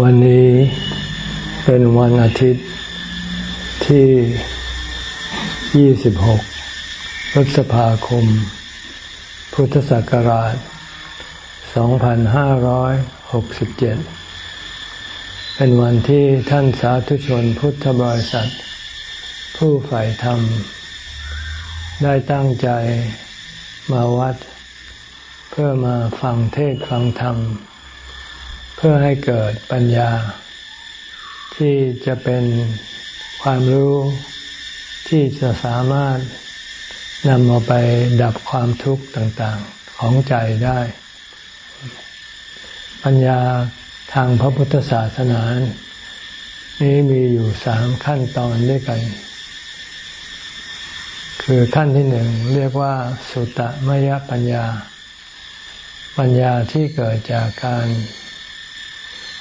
วันนี้เป็นวันอาทิตย์ที่ 26 พฤษภาคม พุทธศักราช 2567 เป็นวันที่ท่านสาธุชนพุทธบริษัท ผู้ใฝ่ธรรม ได้ตั้งใจมาวัด เพื่อมาฟังเทศฟังธรรม พื่อให้เกิดปัญญา ที่จะเป็นความรู้ที่จะสามารถนำมาไปดับความทุกข์ต่างๆของใจได้ ปัญญาทางพระพุทธศาสนา นี้มีอยู่สามขั้นตอนด้วยกัน คือขั้นที่หนึ่งเรียกว่า สุตมยปัญญา ปัญญาที่เกิดจากการ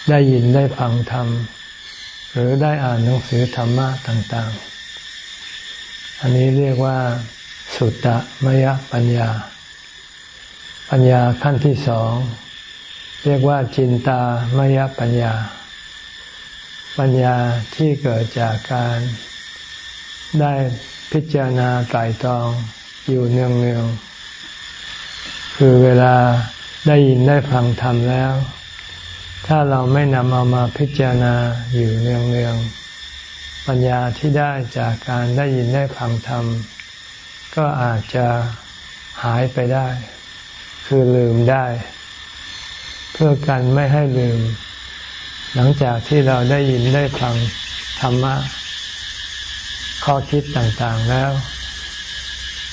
ได้ยินได้ฟังธรรม หรือได้อ่านหนังสือธรรมะต่างๆ อันนี้เรียกว่า สุตตะมยปัญญา ปัญญาขั้นที่สอง เรียกว่าจินตามยปัญญา ปัญญาที่เกิดจากการได้พิจารณาไตรตรองอยู่เนืองๆคือเวลาได้ยินได้ฟังธรรมแล้ว ถ้าเราไม่นำเอามาพิจารณาอยู่เนืองๆ ปัญญาที่ได้จากการได้ยินได้ฟังธรรม ก็อาจจะหายไปได้ คือลืมได้ เพื่อกันไม่ให้ลืม หลังจากที่เราได้ยินได้ฟังธรรมะ ข้อคิดต่างๆแล้ว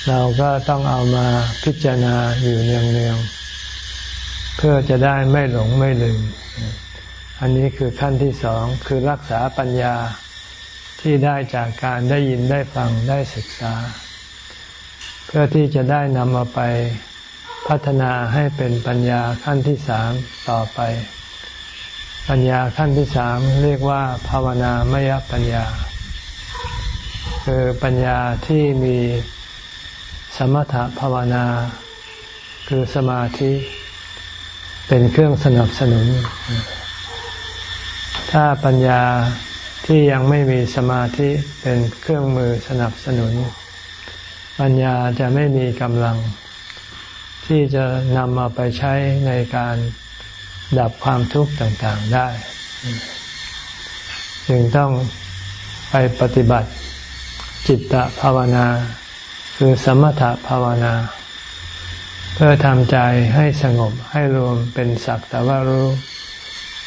เราก็ต้องเอามาพิจารณาอยู่เนืองๆเพื่อจะได้ไม่หลงไม่ลืม อันนี้คือขั้นที่สองคือรักษาปัญญาที่ได้จากการได้ยินได้ฟังได้ศึกษา เพื่อที่จะได้นำมาไปพัฒนาให้เป็นปัญญาขั้นที่สามต่อไป ปัญญาขั้นที่สามเรียกว่า ภาวนามยปัญญา คือปัญญาที่มีสมถภาวนา คือสมาธิ เป็นเครื่องสนับสนุน ถ้าปัญญาที่ยังไม่มีสมาธิเป็นเครื่องมือสนับสนุน ปัญญาจะไม่มีกำลัง ที่จะนำมาไปใช้ในการดับความทุกข์ต่างๆได้ จึงต้องไปปฏิบัติจิตตภาวนา คือสมถภาวนา เพื่อทำใจให้สงบให้รวมเป็นสักแต่ว่ารู้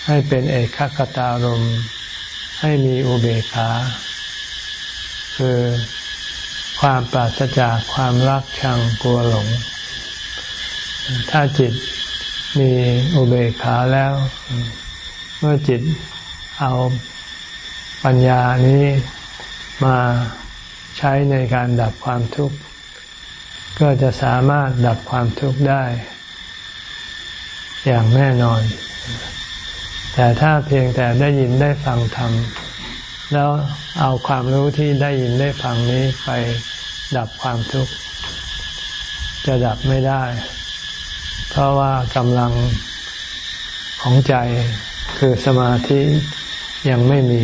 ให้เป็นเอกคตารมให้มีอุเบกขา คือความปราศจากความรักชังกลัวหลง ถ้าจิตมีอุเบกขาแล้ว เมื่อจิตเอาปัญญานี้มาใช้ในการดับความทุกข์ ก็จะสามารถดับความทุกข์ได้ อย่างแน่นอน แต่ถ้าเพียงแต่ได้ยินได้ฟังธรรมแล้วเอาความรู้ที่ได้ยินได้ฟังนี้ไปดับความทุกข์ จะดับไม่ได้ เพราะว่ากำลังของใจคือสมาธิยังไม่มี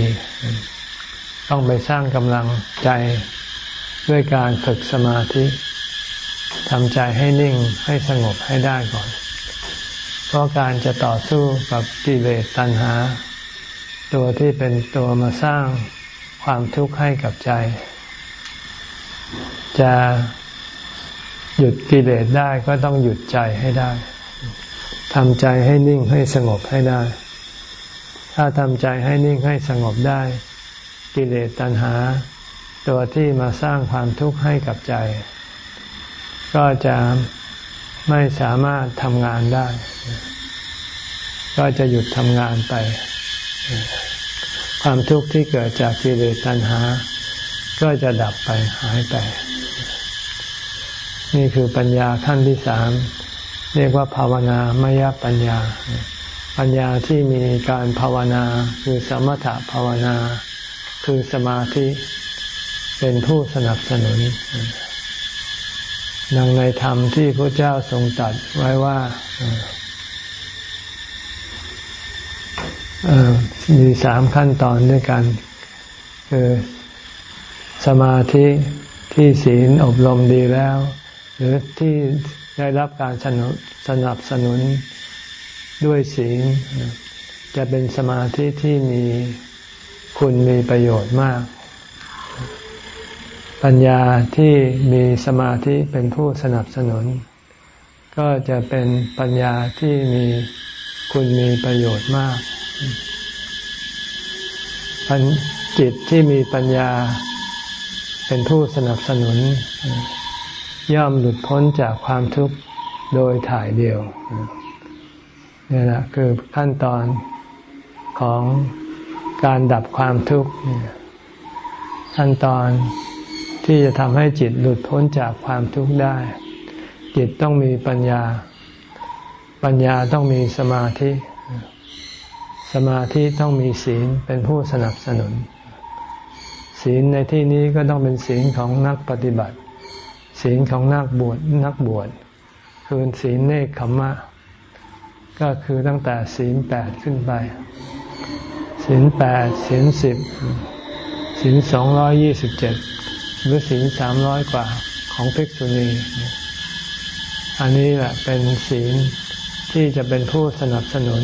ต้องไปสร้างกำลังใจด้วยการฝึกสมาธิ ทำใจให้นิ่งให้สงบให้ได้ก่อน เพราะการจะต่อสู้กับกิเลสตัณหา ตัวที่เป็นตัวมาสร้างความทุกข์ให้กับใจ จะหยุดกิเลสได้ก็ต้องหยุดใจให้ได้ทำใจให้นิ่งให้สงบให้ได้ ถ้าทำใจให้นิ่งให้สงบได้ กิเลสตัณหา ตัวที่มาสร้างความทุกข์ให้กับใจ ก็จะไม่สามารถทำงานได้ ก็จะหยุดทำงานไป ความทุกข์ที่เกิดจากกิเลสตัณหา ก็จะดับไปหายไป นี่คือปัญญาขั้นที่สามเรียกว่าภาวนามยปัญญา ปัญญาที่มีการภาวนาคือสมถภาวนา คือสมาธิ เป็นผู้สนับสนุน ดังในธรรมที่พระเจ้าทรงตัดไว้ว่ามีสามขั้นตอนด้วยกัน คือสมาธิที่ศีลอบรมดีแล้ว หรือที่ได้รับการสนสนับสนุนด้วยศีล จะเป็นสมาธิที่มีคุณมีประโยชน์มาก ปัญญาที่มีสมาธิเป็นผู้สนับสนุน ก็จะเป็นปัญญาที่มีคุณมีประโยชน์มาก จิตที่มีปัญญาเป็นผู้สนับสนุน ย่อมหลุดพ้นจากความทุกข์โดยถ่ายเดียวนี่แหละคือขั้นตอนของการดับความทุกข์ขั้นตอน ที่จะทำให้จิตหลุดพ้นจากความทุกข์ได้ จิตต้องมีปัญญา ปัญญาต้องมีสมาธิ สมาธิต้องมีศีลเป็นผู้สนับสนุน ศีลในที่นี้ก็ต้องเป็นศีลของนักปฏิบัติ ศีลของนักบวชนักบวชคือศีลเนคขมมะ ก็คือตั้งแต่ศีลแปดขึ้นไป ศีลแปดศีลสิบศีลสองร้อยยี่สิบเจ็ด หรือศีลสามร้อยกว่าของภิกษุณี อันนี้แหละเป็นศีลที่จะเป็นผู้สนับสนุน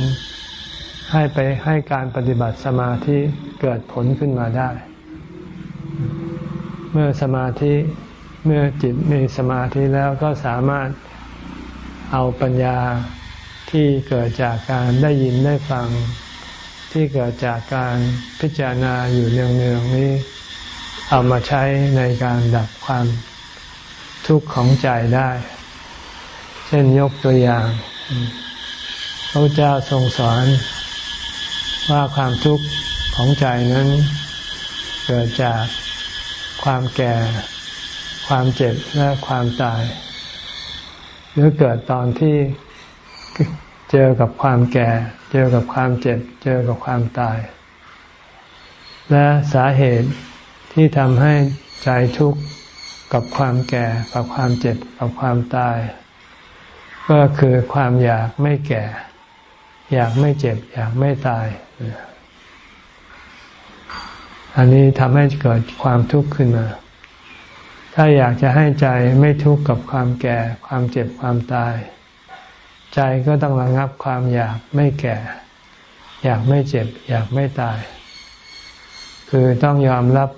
ให้ไปให้การปฏิบัติสมาธิเกิดผลขึ้นมาได้ เมื่อสมาธิเมื่อจิตมีสมาธิแล้วก็สามารถเอาปัญญาที่เกิดจากการได้ยินได้ฟัง ที่เกิดจากการพิจารณาอยู่เนืองๆนี้ เอามาใช้ในการดับความทุกข์ของใจได้ เช่นยกตัวอย่างพระเจ้าทรงสอนว่าความทุกข์ของใจนั้น เกิดจากความแก่ ความเจ็บและความตาย หรือเกิดตอนที่เจอกับความแก่ เจอกับความเจ็บ เจอกับความตาย และสาเหตุ ที่ทำให้ใจทุกข์กับความแก่ กับความเจ็บ กับความตาย ก็คือความอยากไม่แก่ อยากไม่เจ็บ อยากไม่ตาย อันนี้ทำให้เกิดความทุกข์ขึ้นมา ถ้าอยากจะให้ใจไม่ทุกข์กับความแก่ ความเจ็บ ความตาย ใจก็ต้องระงับความอยากไม่แก่ อยากไม่เจ็บ อยากไม่ตาย คือต้องยอมรับ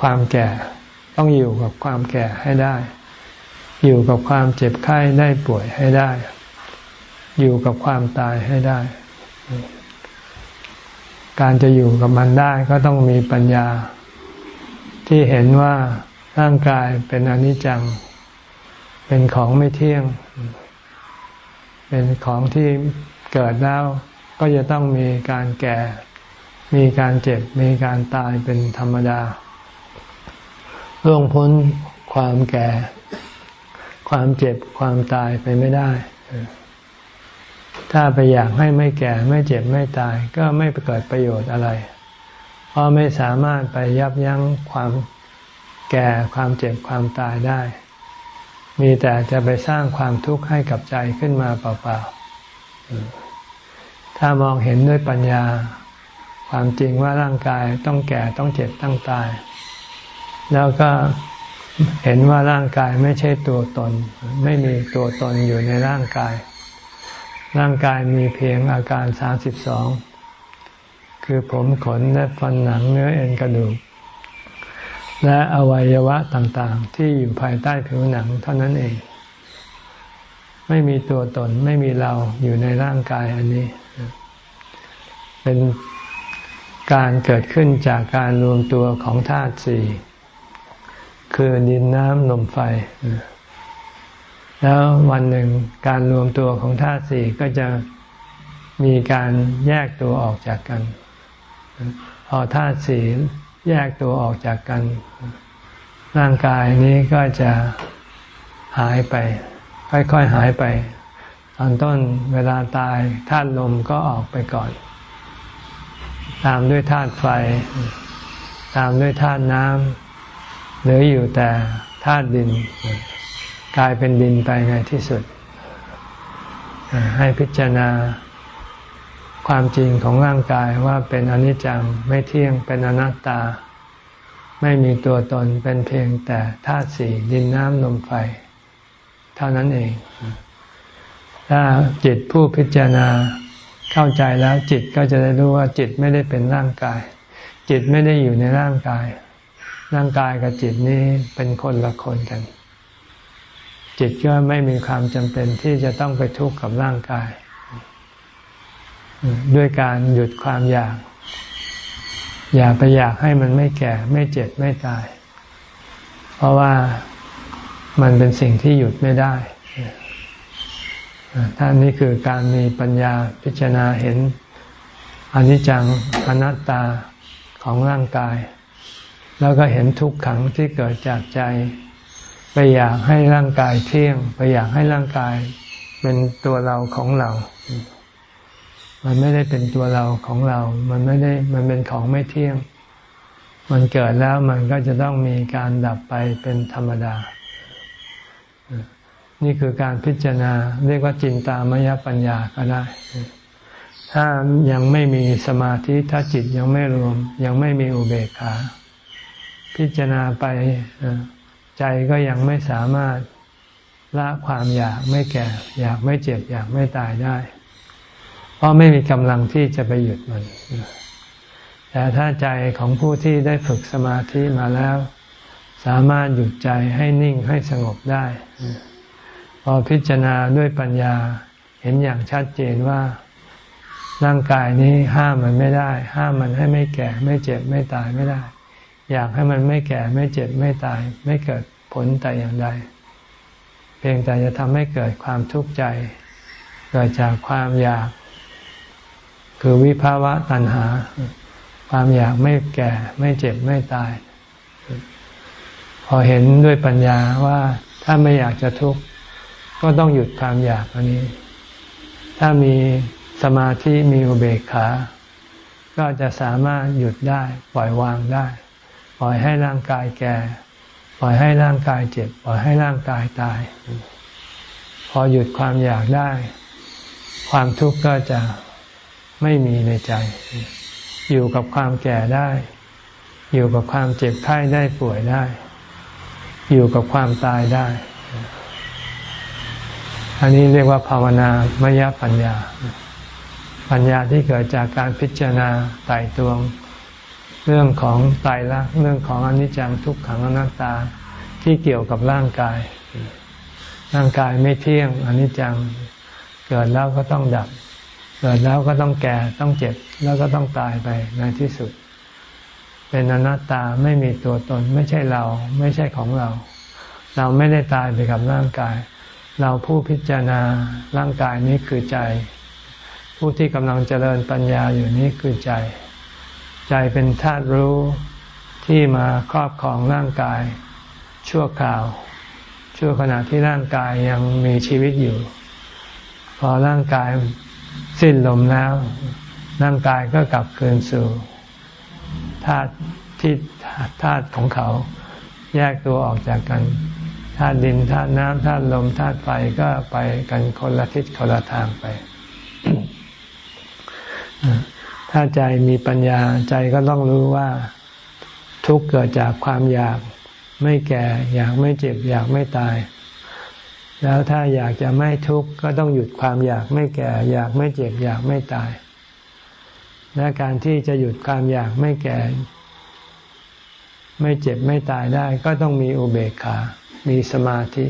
ความแก่ ต้องอยู่กับความแก่ให้ได้ อยู่กับความเจ็บไข้ได้ป่วยให้ได้ อยู่กับความตายให้ได้ การจะอยู่กับมันได้ก็ต้องมีปัญญา ที่เห็นว่าร่างกายเป็นอนิจจัง เป็นของไม่เที่ยง เป็นของที่เกิดแล้วก็จะต้องมีการแก่ มีการเจ็บ มีการตายเป็นธรรมดา ล่วงพ้นความแก่ ความเจ็บความตายไปไม่ได้ ถ้าไปอยากให้ไม่แก่ ไม่เจ็บไม่ตาย ก็ไม่เกิดประโยชน์อะไร เพราะไม่สามารถไปยับยั้งความแก่ความเจ็บความตายได้ มีแต่จะไปสร้างความทุกข์ให้กับใจขึ้นมาเปล่าๆ ถ้ามองเห็นด้วยปัญญา ความจริงว่าร่างกายต้องแก่ต้องเจ็บต้องตาย แล้วก็เห็นว่าร่างกายไม่ใช่ตัวตน ไม่มีตัวตนอยู่ในร่างกาย ร่างกายมีเพียงอาการสามสิบสองคือผมขนและฟันหนังเนื้อเอ็นกระดูก และอวัยวะต่างๆ ที่อยู่ภายใต้ผิวหนังเท่านั้นเอง ไม่มีตัวตนไม่มีเราอยู่ในร่างกายอันนี้ เป็นการเกิดขึ้นจากการรวมตัวของธาตุสี่ คือดินน้ำลมไฟ แล้ววันหนึ่งการรวมตัวของธาตุสี่ก็จะมีการแยกตัวออกจากกัน พอธาตุสี่แยกตัวออกจากกัน ร่างกายนี้ก็จะหายไป ค่อยๆหายไป ตอนต้นเวลาตายธาตุลมก็ออกไปก่อน ตามด้วยธาตุไฟ ตามด้วยธาตุน้ำ เหลืออยู่แต่ธาตุดิน กลายเป็นดินไปในที่สุด ให้พิจารณาความจริงของร่างกายว่าเป็นอนิจจังไม่เที่ยงเป็นอนัตตา ไม่มีตัวตนเป็นเพียงแต่ธาตุสี่ดินน้ำลมไฟ เท่านั้นเอง ถ้าจิตผู้พิจารณาเข้าใจแล้วจิตก็จะได้รู้ว่าจิตไม่ได้เป็นร่างกาย จิตไม่ได้อยู่ในร่างกาย ร่างกายกับจิตนี้เป็นคนละคนกัน จิตก็ไม่มีความจำเป็นที่จะต้องไปทุกข์กับร่างกาย ด้วยการหยุดความอยาก อย่าไปอยากให้มันไม่แก่ ไม่เจ็บไม่ตาย เพราะว่ามันเป็นสิ่งที่หยุดไม่ได้ท่านนี้คือการมีปัญญาพิจารณาเห็นอนิจจังอนัตตาของร่างกาย แล้วก็เห็นทุกขังที่เกิดจากใจ ไปอยากให้ร่างกายเที่ยง ไปอยากให้ร่างกายเป็นตัวเราของเรา มันไม่ได้เป็นตัวเราของเรา มันไม่ได้ มันเป็นของไม่เที่ยง มันเกิดแล้วมันก็จะต้องมีการดับไปเป็นธรรมดา นี่คือการพิจารณา เรียกว่าจินตามยปัญญาก็ได้ ถ้ายังไม่มีสมาธิ ถ้าจิตยังไม่รวม ยังไม่มีอุเบกขา พิจารณาไปใจก็ยังไม่สามารถละความอยากไม่แก่ อยากไม่เจ็บ อยากไม่ตายได้ เพราะไม่มีกำลังที่จะไปหยุดมัน แต่ถ้าใจของผู้ที่ได้ฝึกสมาธิมาแล้ว สามารถหยุดใจให้นิ่งให้สงบได้ พอพิจารณาด้วยปัญญาเห็นอย่างชัดเจนว่าร่างกายนี้ห้ามมันไม่ได้ ห้ามมันให้ไม่แก่ ไม่เจ็บไม่ตายไม่ได้ อยากให้มันไม่แก่ไม่เจ็บไม่ตาย ไม่เกิดผลแต่อย่างใด เพียงแต่จะทำให้เกิดความทุกข์ใจ เกิดจากความอยาก คือวิภาวะตัณหา ความอยากไม่แก่ไม่เจ็บไม่ตาย พอเห็นด้วยปัญญาว่าถ้าไม่อยากจะทุกข์ก็ต้องหยุดความอยากอันนี้ ถ้ามีสมาธิมีอุเบกขา ก็จะสามารถหยุดได้ปล่อยวางได้ ปล่อยให้ร่างกายแก่ ปล่อยให้ร่างกายเจ็บ ปล่อยให้ร่างกายตาย พอหยุดความอยากได้ ความทุกข์ก็จะไม่มีในใจ อยู่กับความแก่ได้ อยู่กับความเจ็บไข้ได้ป่วยได้ อยู่กับความตายได้ อันนี้เรียกว่าภาวนามยปัญญา ปัญญาที่เกิดจากการพิจารณาไต่ตวง เรื่องของตายละเรื่องของอนิจจังทุกขังอนัตตาที่เกี่ยวกับร่างกาย ร่างกายไม่เที่ยงอนิจจัง เกิดแล้วก็ต้องดับ เกิดแล้วก็ต้องแก่ต้องเจ็บแล้วก็ต้องตายไปในที่สุด เป็นอนัตตาไม่มีตัวตน ไม่ใช่เราไม่ใช่ของเรา เราไม่ได้ตายไปกับร่างกาย เราผู้พิจารณาร่างกายนี้คือใจ ผู้ที่กำลังเจริญปัญญาอยู่นี้คือใจ ใจเป็นธาตุรู้ที่มาครอบครองร่างกาย ชั่วคราว ชั่วขณะที่ร่างกายยังมีชีวิตอยู่ พอร่างกายสิ้นลมแล้ว ร่างกายก็กลับคืนสู่ธาตุที่ธาตุของเขา แยกตัวออกจากกันธาตุดินธาตุน้ำธาตุลมธาตุไฟก็ไปกันคนละทิศคนละทางไป ถ้าใจมีปัญญาใจก็ต้องรู้ว่า ทุกเกิดจากความอยากไม่แก่ อยากไม่เจ็บ อยากไม่ตาย แล้วถ้าอยากจะไม่ทุกข์ก็ต้องหยุดความอยากไม่แก่ อยากไม่เจ็บ อยากไม่ตาย และการที่จะหยุดความอยากไม่แก่ ไม่เจ็บไม่ตายได้ ก็ต้องมีอุเบกขา มีสมาธิ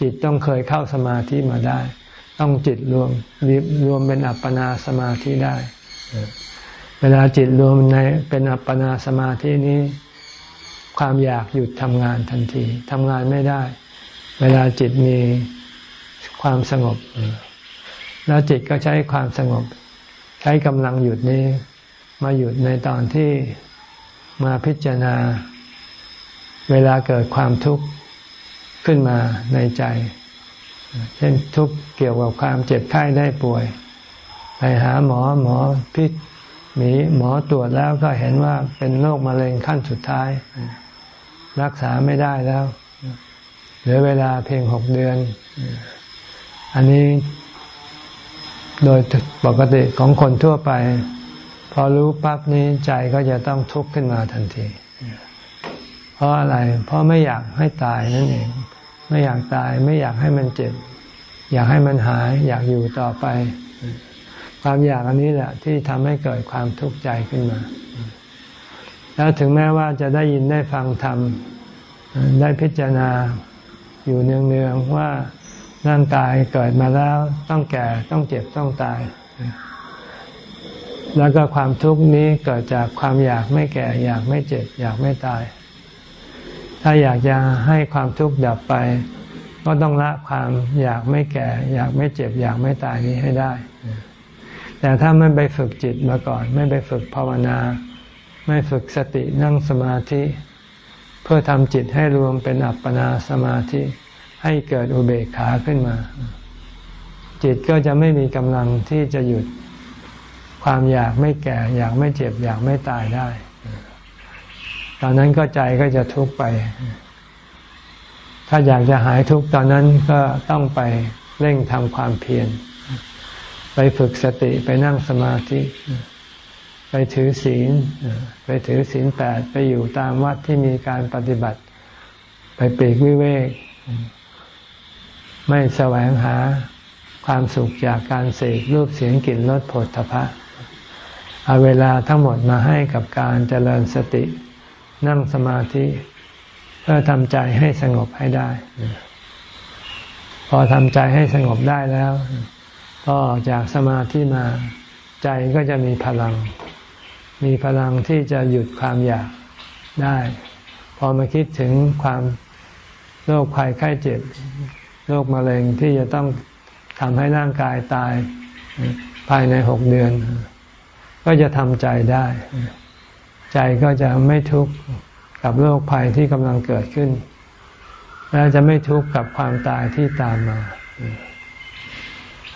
จิตต้องเคยเข้าสมาธิมาได้ ต้องจิตรวมรวมเป็นอัปปนาสมาธิได้ เวลาจิตรวมในเป็นอัปปนาสมาธินี้ ความอยากหยุดทำงานทันทีทำงานไม่ได้ เวลาจิตมีความสงบ แล้วจิตก็ใช้ความสงบ ใช้กำลังหยุดนี้ มาหยุดในตอนที่มาพิจารณา เวลาเกิดความทุกข์ขึ้นมาในใจ เช่นทุกข์เกี่ยวกับความเจ็บไข้ได้ป่วย ไปหาหมอหมอพิษมีหมอตรวจแล้วก็เห็นว่าเป็นโรคมะเร็งขั้นสุดท้าย รักษาไม่ได้แล้ว เหลือเวลาเพียงหกเดือน อันนี้โดยปกติของคนทั่วไป พอรู้ปั๊บนี้ใจก็จะต้องทุกข์ขึ้นมาทันที เพราะอะไร เพราะไม่อยากให้ตายนั่นเอง ไม่อยากตาย ไม่อยากให้มันเจ็บ อยากให้มันหาย อยากอยู่ต่อไป ความอยากอันนี้แหละที่ทำให้เกิดความทุกข์ใจขึ้นมา แล้วถึงแม้ว่าจะได้ยินได้ฟังธรรมได้พิจารณาอยู่เนืองๆว่าร่างกายเกิดมาแล้วต้องแก่ต้องเจ็บต้องตาย แล้วก็ความทุกข์นี้เกิดจากความอยากไม่แก่ อยากไม่เจ็บ อยากไม่ตาย ถ้าอยากจะให้ความทุกข์ดับไป ก็ต้องละความอยากไม่แก่ อยากไม่เจ็บ อยากไม่ตายนี้ให้ได้ แต่ถ้าไม่ไปฝึกจิตมาก่อน ไม่ไปฝึกภาวนา ไม่ฝึกสตินั่งสมาธิ เพื่อทำจิตให้รวมเป็นอัปปนาสมาธิ ให้เกิดอุเบกขาขึ้นมา จิตก็จะไม่มีกำลังที่จะหยุดความอยากไม่แก่ อยากไม่เจ็บ อยากไม่ตายได้ ตอนนั้นก็ใจก็จะทุกข์ไป ถ้าอยากจะหายทุกข์ตอนนั้นก็ต้องไปเร่งทำความเพียร ไปฝึกสติไปนั่งสมาธิ ไปถือศีล ไปถือศีลแปดไปอยู่ตามวัดที่มีการปฏิบัติ ไปปีกวิเวก ไม่แสวงหาความสุขจากการเสกรูปเสียงกลิ่นรสผลทพะเอาเวลาทั้งหมดมาให้กับการเจริญสตินั่งสมาธิ เพื่อทำใจให้สงบให้ได้ พอทำใจให้สงบได้แล้ว พอออกจากสมาธิมาใจก็จะมีพลัง มีพลังที่จะหยุดความอยากได้ พอมาคิดถึงความโรคภัยไข้เจ็บโรคมะเร็งที่จะต้องทำให้ร่างกายตายภายในหกเดือน ก็จะทำใจได้ ใจก็จะไม่ทุกข์กับโรคภัยที่กำลังเกิดขึ้น และจะไม่ทุกข์กับความตายที่ตามมา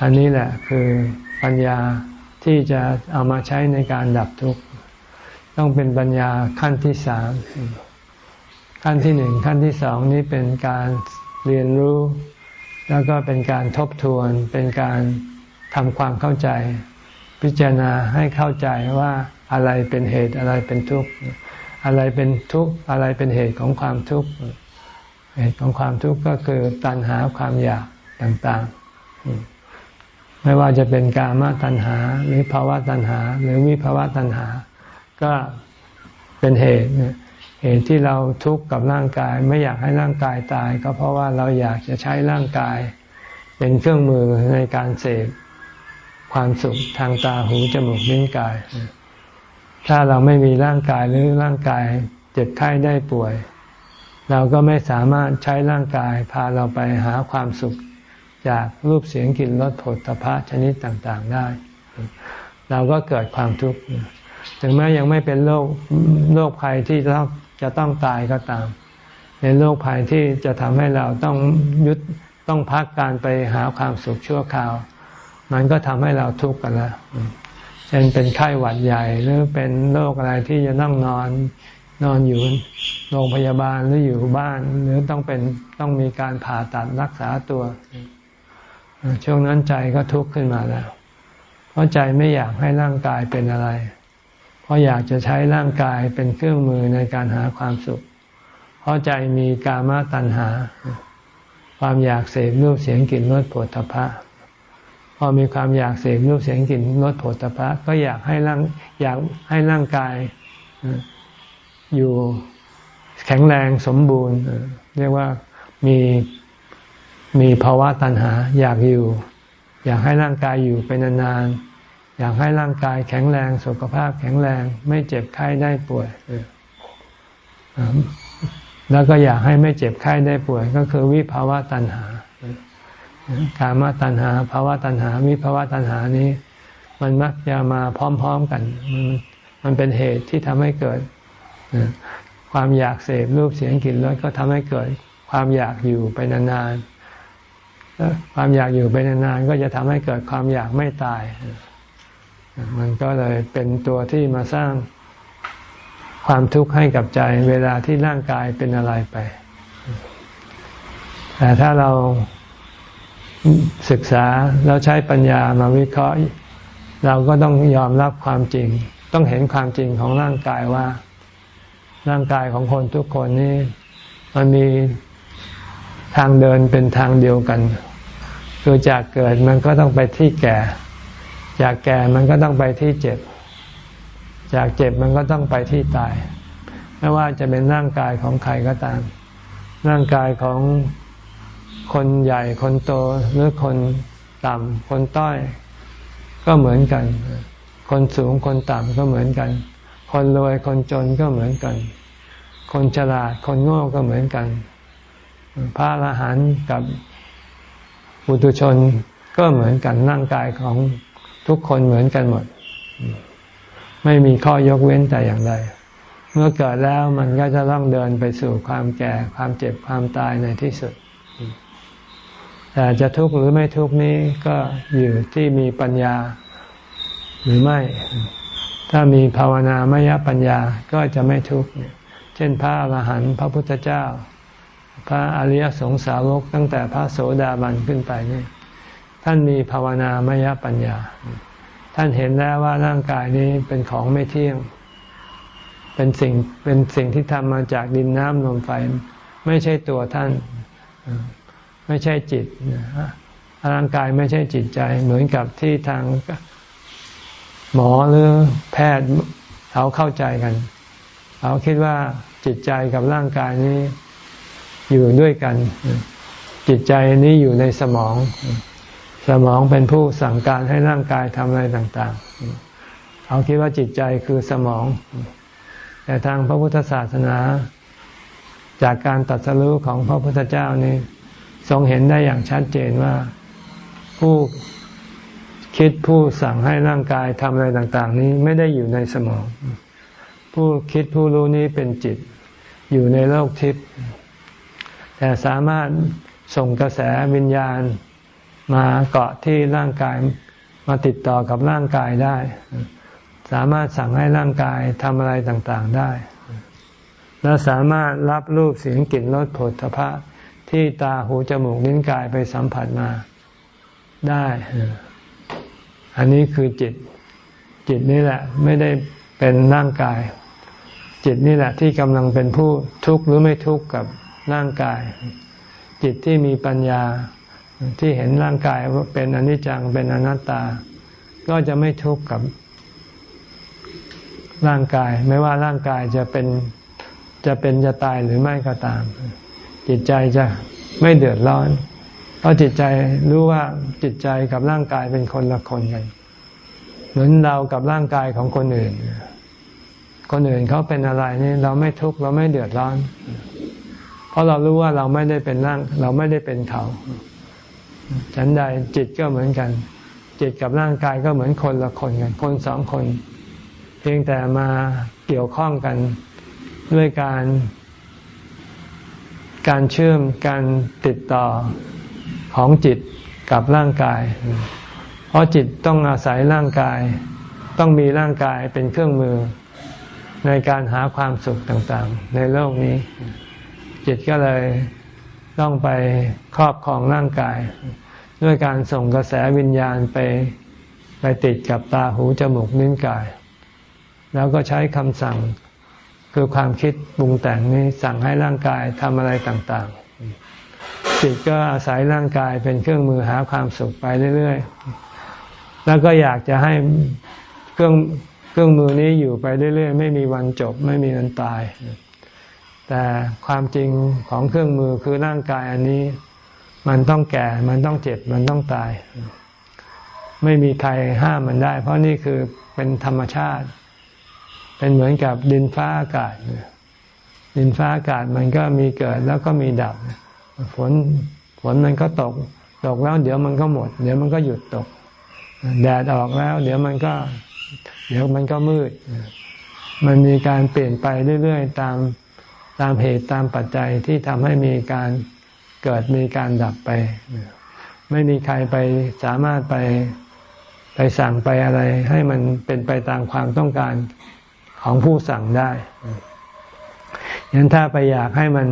อันนี้แหละคือปัญญาที่จะเอามาใช้ในการดับทุกข์ ต้องเป็นปัญญาขั้นที่สามขั้นที่หนึ่งขั้นที่สองนี้เป็นการเรียนรู้ แล้วก็เป็นการทบทวน เป็นการทำความเข้าใจ พิจารณาให้เข้าใจว่าอะไรเป็นเหตุอะไรเป็นทุกข์อะไรเป็นทุกข์อะไรเป็นเหตุของความทุกข์เหตุของความทุกข์ก็คือตัณหาความอยากต่าง ๆ ไม่ว่าจะเป็นกามตัณหา หรือภาวะตัณหา หรือวิภาวะตัณหา ก็เป็นเหตุเหตุที่เราทุกข์กับร่างกาย ไม่อยากให้ร่างกายตาย ก็เพราะว่าเราอยากจะใช้ร่างกาย เป็นเครื่องมือในการเสพความสุขทางตาหูจมูกลิ้นกาย ถ้าเราไม่มีร่างกายหรือร่างกายเจ็บไข้ได้ป่วย เราก็ไม่สามารถใช้ร่างกายพาเราไปหาความสุข จากรูปเสียงกลิ่นรสผลตภะชนิดต่างๆได้ เราก็เกิดความทุกข์ถึงแม้ยังไม่เป็นโรคโรคภัยที่ต้องจะต้องตายก็ตาม ในโรคภัยที่จะทำให้เราต้องยุดต้องพักการไปหาความสุขชั่วคราว มันก็ทำให้เราทุกข์กันแล้วเช่นเป็นไข้หวัดใหญ่หรือเป็นโรคอะไรที่จะต้องนอนนอนอยู่โรงพยาบาลหรืออยู่บ้าน หรือต้องเป็นต้องมีการผ่าตัดรักษาตัว ช่วงนั้นใจก็ทุกข์ขึ้นมาแล้ว เพราะใจไม่อยากให้ร่างกายเป็นอะไร เพราะอยากจะใช้ร่างกายเป็นเครื่องมือในการหาความสุข เพราะใจมีกามตัณหา ความอยากเสพรูปเสียงกลิ่นรสผลตภะพอมีความอยากเสพรูปเสียงกลิ่นรสผลตภะก็อยากให้ร่างอยากให้ร่างกายอยู่แข็งแรงสมบูรณ์ เรียกว่ามี มีภาวะตัณหาอยากอยู่ อยากให้ร่างกายอยู่เป็นนานๆ อยากให้ร่างกายแข็งแรงสุขภาพแข็งแรง ไม่เจ็บไข้ได้ป่วยแล้วก็อยากให้ไม่เจ็บไข้ได้ป่วย ก็คือวิภาวะตัณหาการมาตัณหาภาวะตัณหา วิภาวะตัณหานี้ มันมักจะมาพร้อมๆกันมันมันเป็นเหตุที่ทำให้เกิดความอยากเสพรูปเสียงกลิ่นรสก็ทำให้เกิดความอยากอยู่ไปนานๆ ความอยากอยู่ไปนานๆก็จะทำให้เกิดความอยากไม่ตาย มันก็เลยเป็นตัวที่มาสร้างความทุกข์ให้กับใจ เวลาที่ร่างกายเป็นอะไรไป แต่ถ้าเราศึกษาแล้วใช้ปัญญามาวิเคราะห์ เราก็ต้องยอมรับความจริง ต้องเห็นความจริงของร่างกายว่า ร่างกายของคนทุกคนนี่มันมีทางเดินเป็นทางเดียวกัน คือจากเกิดมันก็ต้องไปที่แก่ จากแก่มันก็ต้องไปที่เจ็บ จากเจ็บมันก็ต้องไปที่ตาย ไม่ว่าจะเป็นร่างกายของใครก็ตาม ร่างกายของคนใหญ่คนโตหรือคนต่ำคนต้อย ก็เหมือนกัน คนสูงคนต่ำก็เหมือนกัน คนรวยคนจนก็เหมือนกัน คนฉลาดคนโง่ก็เหมือนกัน พระอรหันต์กับ ปุถุชนก็เหมือนกันร่างกายของทุกคนเหมือนกันหมด ไม่มีข้อยกเว้นแต่อย่างใด เมื่อเกิดแล้วมันก็จะต้องเดินไปสู่ความแก่ความเจ็บความตายในที่สุด แต่จะทุกข์หรือไม่ทุกข์นี้ก็อยู่ที่มีปัญญาหรือไม่ ถ้ามีภาวนามยปัญญาก็จะไม่ทุกข์เช่นพระอรหันต์พระพุทธเจ้า พระอริยสงสาวกตั้งแต่พระโสดาบันขึ้นไปนี่ท่านมีภาวนามยปัญญา ท่านเห็นแล้วว่าร่างกายนี้เป็นของไม่เที่ยง เป็นสิ่งเป็นสิ่งที่ทำมาจากดินน้ำลมไฟ ไม่ใช่ตัวท่าน ไม่ใช่จิตร่างกายไม่ใช่จิตใจ เหมือนกับที่ทางหมอหรือแพทย์เขาเข้าใจกัน เขาคิดว่าจิตใจกับร่างกายนี้ อยู่ด้วยกัน จิตใจนี้อยู่ในสมอง สมองเป็นผู้สั่งการให้ร่างกายทำอะไรต่างๆเขาคิดว่าจิตใจคือสมอง แต่ทางพระพุทธศาสนา จากการตัดสรู้ของพระพุทธเจ้านี้ ทรงเห็นได้อย่างชัดเจนว่าผู้คิดผู้สั่งให้ร่างกายทำอะไรต่าง ๆ นี้ไม่ได้อยู่ในสมอง ผู้คิดผู้รู้นี้เป็นจิต อยู่ในโลกทิพย์ แต่สามารถส่งกระแสวิญญาณมาเกาะที่ร่างกายมาติดต่อกับร่างกายได้ สามารถสั่งให้ร่างกายทำอะไรต่างๆได้ และสามารถรับรูปเสียงกลิ่นรสผลพระที่ตาหูจมูกลิ้นกายไปสัมผัสมาได้ อันนี้คือจิต จิตนี่แหละไม่ได้เป็นร่างกาย จิตนี่แหละที่กำลังเป็นผู้ทุกข์หรือไม่ทุกข์กับ ร่างกาย จิตที่มีปัญญาที่เห็นร่างกายว่าเป็นอนิจจังเป็นอนัตตา ก็จะไม่ทุกข์กับร่างกาย ไม่ว่าร่างกายจะเป็นจะเป็นจะตายหรือไม่ก็ตาม จิตใจจะไม่เดือดร้อน เพราะจิตใจรู้ว่าจิตใจกับร่างกายเป็นคนละคนกัน เหมือนเรากับร่างกายของคนอื่น คนอื่นเขาเป็นอะไรนี่เราไม่ทุกข์เราไม่เดือดร้อน เพราะเรารู้ว่าเราไม่ได้เป็นร่าง เราไม่ได้เป็นเขา ฉันใดจิตก็เหมือนกัน จิตกับร่างกายก็เหมือนคนละคนกัน คนสองคน เพียงแต่มาเกี่ยวข้องกันด้วยการ การเชื่อมการติดต่อของจิตกับร่างกาย เพราะจิตต้องอาศัยร่างกาย ต้องมีร่างกายเป็นเครื่องมือในการหาความสุขต่างๆ ในโลกนี้ จิตก็เลยต้องไปครอบครองร่างกาย ด้วยการส่งกระแสวิญญาณไปไปติดกับตาหูจมูกนิ้นกาย แล้วก็ใช้คำสั่งคือความคิดปรุงแต่งนี้สั่งให้ร่างกายทำอะไรต่างๆ จิตก็อาศัยร่างกายเป็นเครื่องมือหาความสุขไปเรื่อยๆ แล้วก็อยากจะให้เครื่องเครื่องมือนี้อยู่ไปเรื่อยๆ ไม่มีวันจบไม่มีวันตาย แต่ความจริงของเครื่องมือคือร่างกายอันนี้ มันต้องแก่ มันต้องเจ็บ มันต้องตาย ไม่มีใครห้ามมันได้ เพราะนี่คือเป็นธรรมชาติ เป็นเหมือนกับดินฟ้าอากาศ ดินฟ้าอากาศมันก็มีเกิดแล้วก็มีดับ ฝนฝนมันก็ตก ตกแล้วเดี๋ยวมันก็หมด เดี๋ยวมันก็หยุดตก แดดออกแล้ว เดี๋ยวมันก็ เดี๋ยวมันก็มืด มันมีการเปลี่ยนไปเรื่อยๆ ตาม ตามเหตุตามปัจจัยที่ทำให้มีการเกิดมีการดับไป ไม่มีใครไปสามารถไปไปสั่งไปอะไร ให้มันเป็นไปตามความต้องการของผู้สั่งได้ยันถ้าไปอยากให้มัน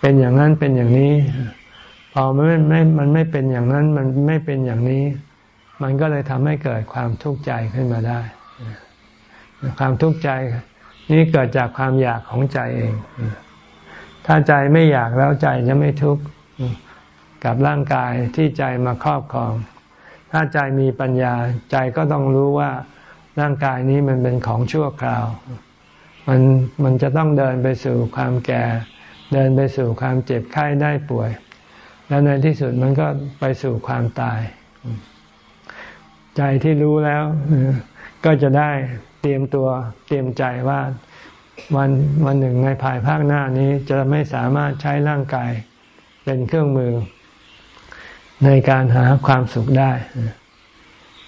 เป็นอย่างนั้นเป็นอย่างนี้พพอมันไม่ไม่มันไม่เป็นอย่างนั้นมันไม่เป็นอย่างนี้ มันก็เลยทำให้เกิดความทุกข์ใจขึ้นมาได้ ความทุกข์ใจ นี้เกิดจากความอยากของใจเอง ถ้าใจไม่อยากแล้วใจจะไม่ทุกข์กับร่างกายที่ใจมาครอบครอง ถ้าใจมีปัญญาใจก็ต้องรู้ว่าร่างกายนี้มันเป็นของชั่วคราว มันมันจะต้องเดินไปสู่ความแก่ เดินไปสู่ความเจ็บไข้ได้ป่วย แล้วในที่สุดมันก็ไปสู่ความตาย ใจที่รู้แล้วก็จะได้ เตรียมตัวเตรียมใจว่าวันวันหนึ่งในภายภาคหน้านี้จะไม่สามารถใช้ร่างกายเป็นเครื่องมือ ในการหาความสุขได้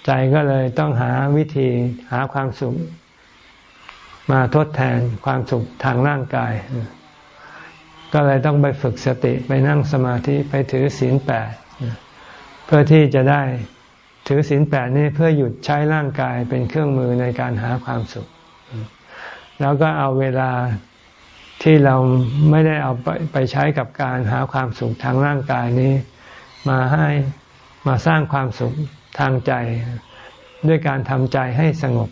ใจก็เลยต้องหาวิธีหาความสุข มาทดแทนความสุขทางร่างกาย ก็เลยต้องไปฝึกสติไปนั่งสมาธิไปถือศีลแปดเพื่อที่จะได้ ถือศีลแปดนี้เพื่อหยุดใช้ร่างกายเป็นเครื่องมือในการหาความสุข แล้วก็เอาเวลาที่เราไม่ได้เอาไปไปใช้กับการหาความสุขทางร่างกายนี้ มาให้มาสร้างความสุขทางใจ ด้วยการทำใจให้สงบ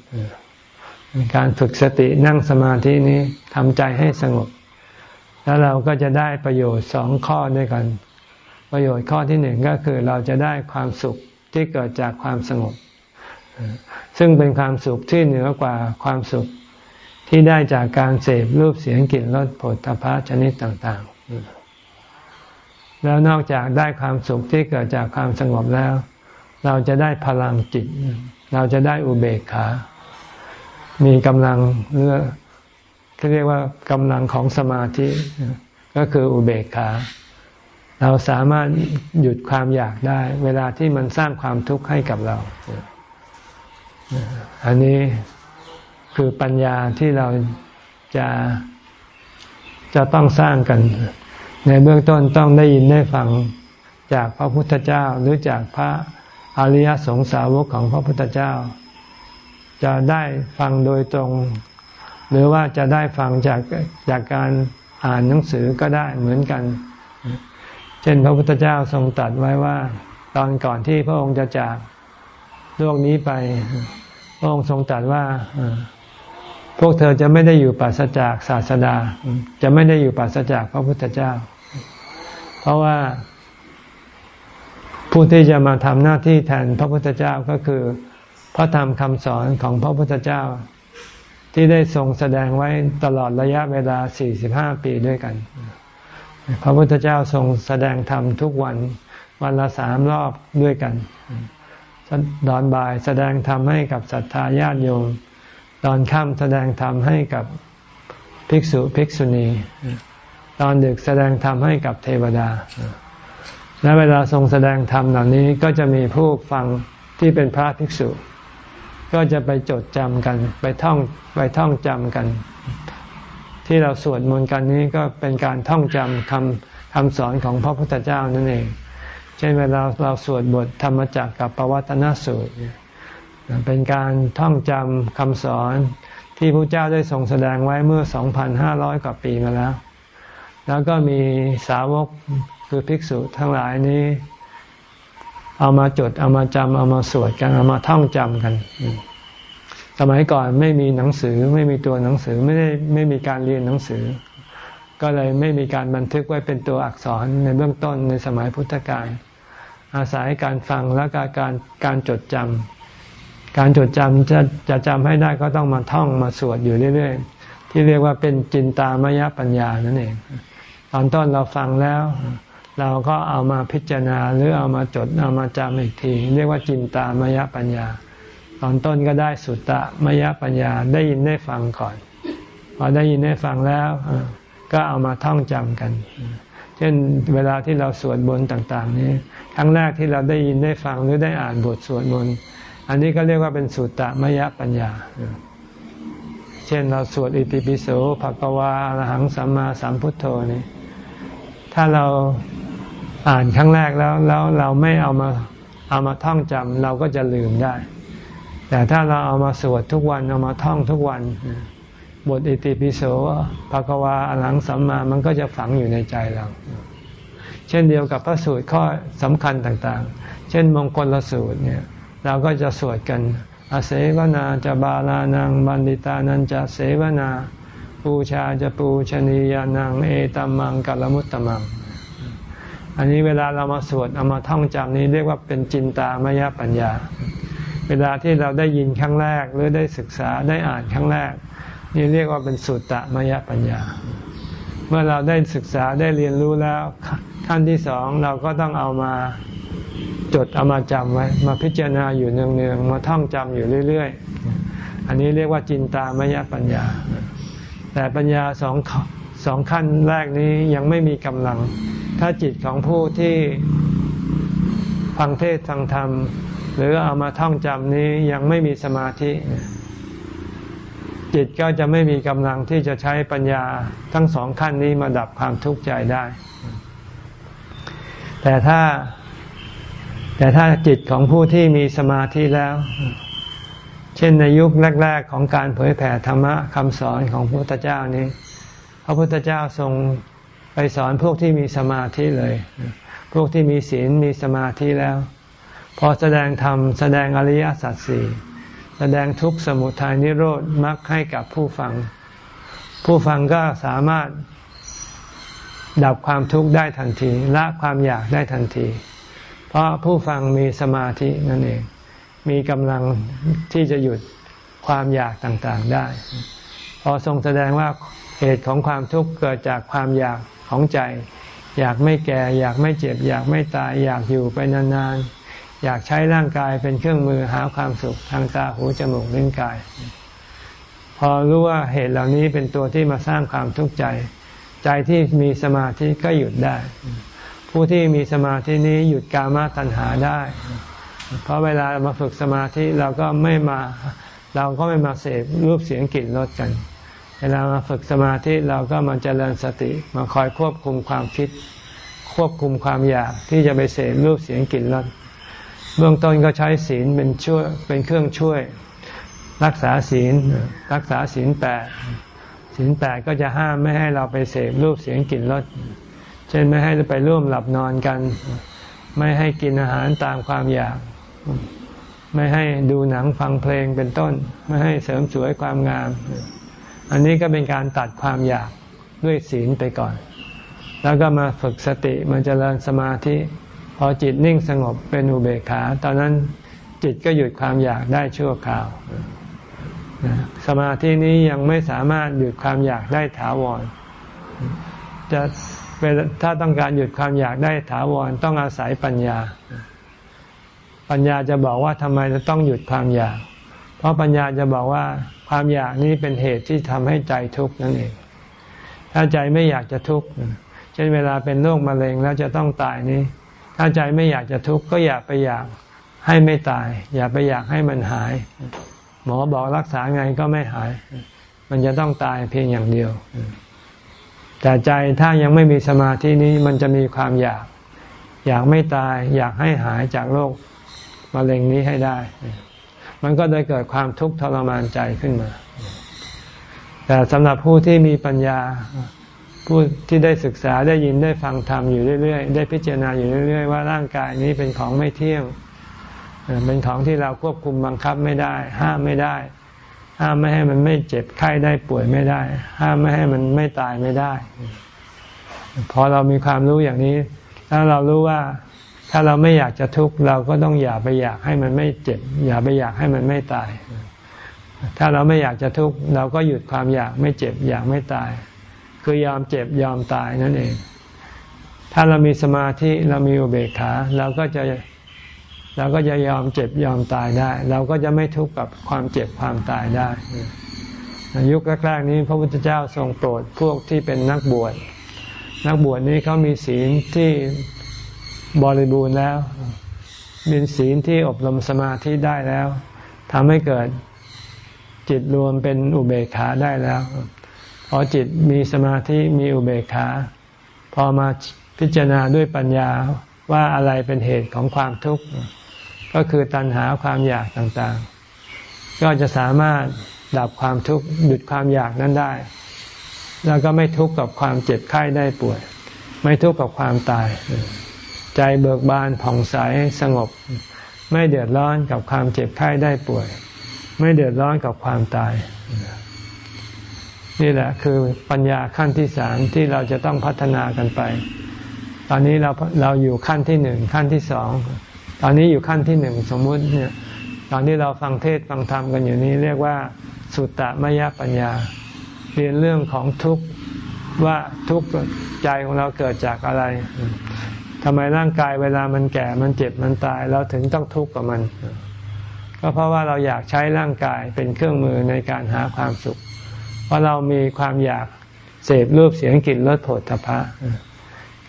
การฝึกสตินั่งสมาธินี้ทำใจให้สงบ แล้วเราก็จะได้ประโยชน์สองข้อด้วยกัน ประโยชน์ข้อที่หนึ่งก็คือเราจะได้ความสุข ที่เกิดจากความสงบ ซึ่งเป็นความสุขที่เหนือกว่าความสุขที่ได้จากการเสพรูปเสียงกลิ่นรสผลตภะชนิดต่าง ๆ แล้วนอกจากได้ความสุขที่เกิดจากความสงบแล้ว เราจะได้พลังจิต เราจะได้อุเบกขา มีกำลังเรือเขาเรียกว่ากำลังของสมาธิ ก็คืออุเบกขา เราสามารถหยุดความอยากได้ เวลาที่มันสร้างความทุกข์ให้กับเรา อันนี้คือปัญญาที่เราจะจะต้องสร้างกัน ในเบื้องต้นต้องได้ยินได้ฟังจากพระพุทธเจ้าหรือจากพระอริยสงสาวกของพระพุทธเจ้า จะได้ฟังโดยตรง หรือว่าจะได้ฟังจากจากการอ่านหนังสือก็ได้เหมือนกัน เช่นพระพุทธเจ้าทรงตรัสไว้ว่า ตอนก่อนที่พระองค์จะจากโลกนี้ไป พระองค์ทรงตรัสว่าพวกเธอจะไม่ได้อยู่ปราศจากศาสดา จะไม่ได้อยู่ปราศจากพระพุทธเจ้า เพราะว่าผู้ที่จะมาทำหน้าที่แทนพระพุทธเจ้าก็คือ พระธรรมคำสอนของพระพุทธเจ้า ที่ได้ทรงแสดงไว้ตลอดระยะเวลา 45 ปีด้วยกัน พระพุทธเจ้าทรงแสดงธรรมทุกวันวันละสามรอบด้วยกันดอนบ่ายแสดงธรรมให้กับศรัทธาญาติโยม ตอนค่ำแสดงธรรมให้กับภิกษุภิกษุณี ตอนดึกแสดงธรรมให้กับเทวดา และเวลาทรงแสดงธรรมเหล่านี้ก็จะมีผู้ฟังที่เป็นพระภิกษุ ก็จะไปจดจำกัน ไปท่องไปท่องจำกัน ที่เราสวดมนต์กันนี้ก็เป็นการท่องจำคำคำสอนของพระพุทธเจ้านั่นเอง เช่นเวลาเราสวดบทธรรมจักรกับปวัตนสูตร เป็นการท่องจำคำสอนที่พระเจ้าได้ทรงแสดงไว้เมื่อ 2,500 กว่าปีมาแล้ว แล้วก็มีสาวกคือภิกษุทั้งหลายนี้ เอามาจด เอามาจำเอามาสวดกัน เอามาท่องจำกัน สมัยก่อนไม่มีหนังสือไม่มีตัวหนังสือไม่ได้ไม่มีการเรียนหนังสือ ก็เลยไม่มีการบันทึกไว้เป็นตัวอักษรในเบื้องต้นในสมัยพุทธกาลอาศัยการฟังและการการการจดจำการจดจำจะจะจำให้ได้ก็ต้องมาท่องมาสวดอยู่เรื่อยๆ ที่เรียกว่าเป็นจินตามยปัญญานั่นเอง ตอนต้นเราฟังแล้ว เราก็เอามาพิจารณาหรือเอามาจดเอามาจำอีกที เรียกว่าจินตามยปัญญา อนต้นก็ได้สุตตะมยปัญญาได้ยินได้ฟังก่อน พอได้ยินได้ฟังแล้วก็เอามาท่องจำกัน เช่นเวลาที่เราสวดบนต่างๆ นี้ ครั้งแรกที่เราได้ยินได้ฟังหรือได้อ่านบทสวดมนต์อันนี้ก็เรียกว่าเป็นสุตตะมยปัญญา เช่นเราสวดอิติปิโสภะกวาอรหังสัมมาสัมพุทโธนี่ถ้าเราอ่านครั้งแรกแล้วแล้วเราไม่เอามาเอามาท่องจำเราก็จะลืมได้ แต่ถ้าเราเอามาสวดทุกวันเอามาท่องทุกวัน บทอิติปิโสภะกวาอรหังสัมมามันก็จะฝังอยู่ในใจเรา เช่นเดียวกับพระสูตรข้อสำคัญต่างๆ เช่นมงคลละสูตรเนี่ยเราก็จะสวดกันอาเสวนาจะบาลานังบันดิตานันจะเสวนา ปูชาจะปูชนียานังเอตัมมังกัลมุตตมัง อันนี้เวลาเรามาสวดเอามาท่องจำนี้เรียกว่าเป็นจินตามยปัญญา เวลาที่เราได้ยินครั้งแรกหรือได้ศึกษาได้อ่านครั้งแรก นี่เรียกว่าเป็นสุตตมยปัญญา เมื่อเราได้ศึกษาได้เรียนรู้แล้วขั้นที่สองเราก็ต้องเอามาจดเอามาจำไว้ มาพิจารณาอยู่เนืองๆมาท่องจำอยู่เรื่อยๆ อันนี้เรียกว่าจินตามยปัญญา แต่ปัญญาสอง สองขั้นแรกนี้ยังไม่มีกำลัง ถ้าจิตของผู้ที่ฟังเทศฟังธรรม หรือเอามาท่องจำนี้ยังไม่มีสมาธิ จิตก็จะไม่มีกำลังที่จะใช้ปัญญาทั้งสองขั้นนี้มาดับความทุกข์ใจได้ แต่ถ้าแต่ถ้าจิตของผู้ที่มีสมาธิแล้ว เช่นในยุคแรก ๆ ของการเผยแผ่ธรรมะคำสอนของพระพุทธเจ้านี้ พระพุทธเจ้าทรงไปสอนพวกที่มีสมาธิเลย พวกที่มีศีลมีสมาธิแล้ว พอแสดงธรรมแสดงอริยสัจสี่แสดงทุกขสมุทัยนิโรธมรรคให้กับผู้ฟัง ผู้ฟังก็สามารถดับความทุกข์ได้ทันทีละความอยากได้ทันที เพราะผู้ฟังมีสมาธินั่นเอง มีกำลังที่จะหยุดความอยากต่างๆได้ พอทรงแสดงว่า เหตุของความทุกข์เกิดจากความอยากของใจ อยากไม่แก่ อยากไม่เจ็บ อยากไม่ตาย อยากอยู่ไปนานๆ อยากใช้ร่างกายเป็นเครื่องมือหาความสุขทางตาหูจมูกลิ้นกาย พอรู้ว่าเหตุเหล่านี้เป็นตัวที่มาสร้างความทุกข์ใจ ใจที่มีสมาธิก็หยุดได้ ผู้ที่มีสมาธินี้หยุดกามาตัณหาได้ เพราะเวลามาฝึกสมาธิเราก็ไม่มาเราก็ไม่มาเสพรูปเสียงกลิ่นรสกัน ลามาฝึกสมาธิเราก็มาเจริญสติมาคอยควบคุมความคิด ควบคุมความอยากที่จะไปเสพรูปเสียงกลิ่นรสเบื้องต้นก็ใช้ศีลเป็นช่วยเป็นเครื่องช่วย รักษาศีลรักษาศีลแปดศีลแปดก็จะห้ามไม่ให้เราไปเสพรูปเสียงกลิ่นรสเช่นไม่ให้ไปร่วมหลับนอนกัน ไม่ให้กินอาหารตามความอยาก ไม่ให้ดูหนังฟังเพลงเป็นต้น ไม่ให้เสริมสวยความงาม อันนี้ก็เป็นการตัดความอยากด้วยศีลไปก่อน แล้วก็มาฝึกสติมันจเจริญสมาธิ พอจิตนิ่งสงบเป็นอุเบกขา ตอนนั้นจิตก็หยุดความอยากได้ชั่วคราว สมาธินี้ยังไม่สามารถหยุดความอยากได้ถาวร จะถ้าต้องการหยุดความอยากได้ถาวรต้องอาศัยปัญญา ปัญญาจะบอกว่าทำไมจะต้องหยุดความอยาก เพราะปัญญาจะบอกว่า ความอยากนี้เป็นเหตุที่ทำให้ใจทุกข์นั่นเอง ถ้าใจไม่อยากจะทุกข์เช่นเวลาเป็นโรคมะเร็งแล้วจะต้องตายนี้ ถ้าใจไม่อยากจะทุกข์ก็อย่าไปอยากให้ไม่ตาย อย่าไปอยากให้มันหาย หมอบอกรักษาไงก็ไม่หาย มันจะต้องตายเพียงอย่างเดียว แต่ใจถ้ายังไม่มีสมาธินี้มันจะมีความอยาก อยากไม่ตาย อยากให้หายจากโรคมะเร็งนี้ให้ได้ มันก็เลยเกิดความทุกข์ทรมานใจขึ้นมา แต่สำหรับผู้ที่มีปัญญา ผู้ที่ได้ศึกษาได้ยินได้ฟังธรรมอยู่เรื่อยๆ ได้พิจารณาอยู่เรื่อย ๆ ว่าร่างกายนี้เป็นของไม่เที่ยงเป็นของที่เราควบคุมบังคับไม่ได้ ห้ามไม่ได้ ห้ามไม่ให้มันไม่เจ็บไข้ได้ป่วยไม่ได้ ห้ามไม่ให้มันไม่ตายไม่ได้ พอเรามีความรู้อย่างนี้ ถ้าเรารู้ว่า ถ้าเราไม่อยากจะทุกข์เราก็ต้องอย่าไปอยากให้มันไม่เจ็บ อย่าไปอยากให้มันไม่ตาย ถ้าเราไม่อยากจะทุกข์เราก็หยุดความอยากไม่เจ็บ อยากไม่ตาย คือยอมเจ็บยอมตายนั่นเอง ถ้าเรามีสมาธิเรามีอุเบกขาเราก็จะเราก็จะยอมเจ็บยอมตายได้ เราก็จะไม่ทุกข์กับความเจ็บความตายได้ยุคแรกๆนี้พระพุทธเจ้าทรงโปรดพวกที่เป็นนักบวชนักบวชนี้เขามีศีลที่ บริบูรณ์แล้วมีศีลที่อบรมสมาธิได้แล้วทำให้เกิดจิตรวมเป็นอุเบกขาได้แล้ว พอจิตมีสมาธิมีอุเบกขา พอมาพิจารณาด้วยปัญญาว่าอะไรเป็นเหตุของความทุกข์ ก็คือตัณหาความอยากต่างๆ ก็จะสามารถดับความทุกข์หยุดความอยากนั้นได้ แล้วก็ไม่ทุกข์กับความเจ็บไข้ได้ป่วย ไม่ทุกข์กับความตาย ใจเบิกบานผ่องใสสงบ ไม่เดือดร้อนกับความเจ็บไข้ได้ป่วย ไม่เดือดร้อนกับความตาย นี่แหละคือปัญญาขั้นที่สามที่เราจะต้องพัฒนากันไป ตอนนี้เราเราอยู่ขั้นที่หนึ่งขั้นที่สองตอนนี้อยู่ขั้นที่หนึ่งสมมุติเนี่ย ตอนที่เราฟังเทศฟังธรรมกันอยู่นี้เรียกว่าสุตตะมยปัญญา เรียนเรื่องของทุกข์ว่าทุกข์ใจของเราเกิดจากอะไร ทำไมร่างกายเวลามันแก่มันเจ็บมันตายเราถึงต้องทุกข์กับมัน ก็เพราะว่าเราอยากใช้ร่างกายเป็นเครื่องมือในการหาความสุข เพราะเรามีความอยากเสพรูปเสียงกลิ่นรสผลทพะ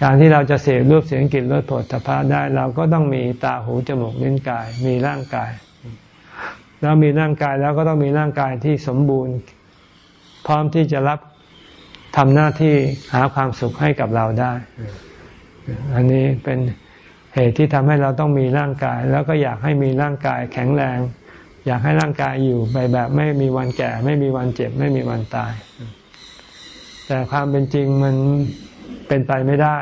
การที่เราจะเสพรูปเสียงกลิ่นรสผลทพะได้ เราก็ต้องมีตาหูจมูกลิ้นกาย มีร่างกาย แล้วมีร่างกายแล้วก็ต้องมีร่างกายที่สมบูรณ์ พร้อมที่จะรับทำหน้าที่หาความสุขให้กับเราได้ อันนี้เป็นเหตุที่ทำให้เราต้องมีร่างกาย แล้วก็อยากให้มีร่างกายแข็งแรง อยากให้ร่างกายอยู่ไปแบบไม่มีวันแก่ ไม่มีวันเจ็บ ไม่มีวันตาย แต่ความเป็นจริงมันเป็นไปไม่ได้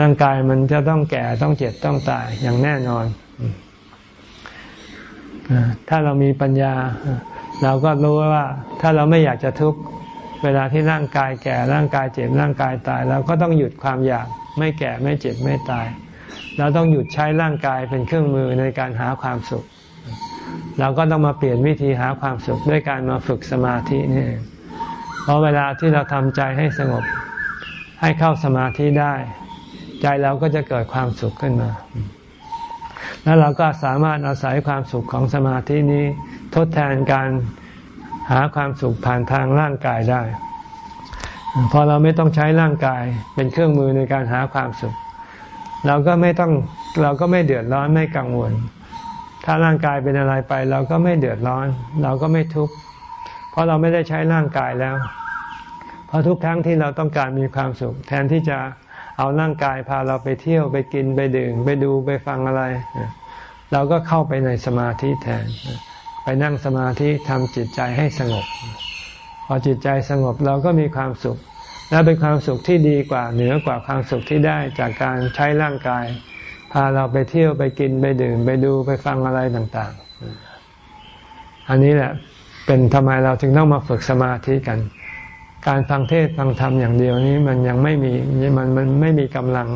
ร่างกายมันจะต้องแก่ต้องเจ็บต้องตายอย่างแน่นอน ถ้าเรามีปัญญา เราก็รู้ว่า ถ้าเราไม่อยากจะทุกข์เวลาที่ร่างกายแก่ร่างกายเจ็บร่างกายตายเราก็ต้องหยุดความอยาก ไม่แก่ไม่เจ็บไม่ตาย เราต้องหยุดใช้ร่างกายเป็นเครื่องมือในการหาความสุข เราก็ต้องมาเปลี่ยนวิธีหาความสุขด้วยการมาฝึกสมาธินี่เพราะเวลาที่เราทำใจให้สงบให้เข้าสมาธิได้ ใจเราก็จะเกิดความสุขขึ้นมา แล้วเราก็สามารถอาศัยความสุขของสมาธินี้ ทดแทนการหาความสุขผ่านทางร่างกายได้ พอเราไม่ต้องใช้ร่างกายเป็นเครื่องมือในการหาความสุข เราก็ไม่ต้องเราก็ไม่เดือดร้อนไม่กังวล ถ้าร่างกายเป็นอะไรไป เราก็ไม่เดือดร้อน เราก็ไม่ทุกข์เพราะเราไม่ได้ใช้ร่างกายแล้ว เพราะทุกครั้งที่เราต้องการมีความสุข แทนที่จะเอาร่างกายพาเราไปเที่ยวไปกินไปดื่มไปดูไปฟังอะไร เราก็เข้าไปในสมาธิแทน ไปนั่งสมาธิทำจิตใจให้สงบ พอจิตใจสงบเราก็มีความสุข และเป็นความสุขที่ดีกว่าเหนือกว่าความสุขที่ได้จากการใช้ร่างกาย พาเราไปเที่ยวไปกินไปดื่มไปดูไปฟังอะไรต่างๆ อันนี้แหละเป็นทำไมเราถึงต้องมาฝึกสมาธิกัน การฟังเทศฟังธรรมอย่างเดียวนี้มันยังไม่มีมันมันไม่มีกำลัง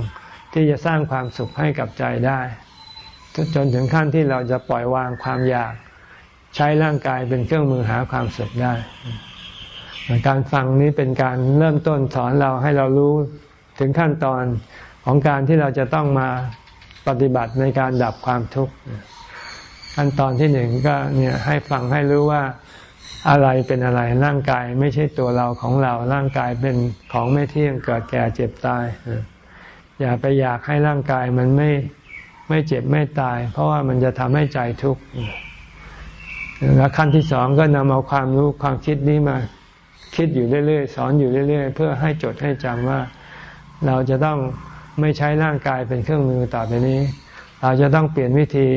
ที่จะสร้างความสุขให้กับใจได้ จนถึงขั้นที่เราจะปล่อยวางความอยาก ใช้ร่างกายเป็นเครื่องมือหาความสุขได้ การฟังนี้เป็นการเริ่มต้นสอนเราให้เรารู้ถึงขั้นตอนของการที่เราจะต้องมาปฏิบัติในการดับความทุกข์ขั้นตอนที่หนึ่งก็เนี่ยให้ฟังให้รู้ว่าอะไรเป็นอะไรร่างกายไม่ใช่ตัวเราของเราร่างกายเป็นของไม่เที่ยงเกิดแก่เจ็บตาย อย่าไปอยากให้ร่างกายมันไม่ไม่เจ็บไม่ตาย เพราะว่ามันจะทำให้ใจทุกข์แล้วขั้นที่สองก็นำเอาความรู้ความคิดนี้มา คิดอยู่เรื่อยๆ สอนอยู่เรื่อย ๆ เพื่อให้จดให้จำว่า เราจะต้องไม่ใช้ร่างกายเป็นเครื่องมือต่อไปนี้ เราจะต้องเปลี่ยนวิธี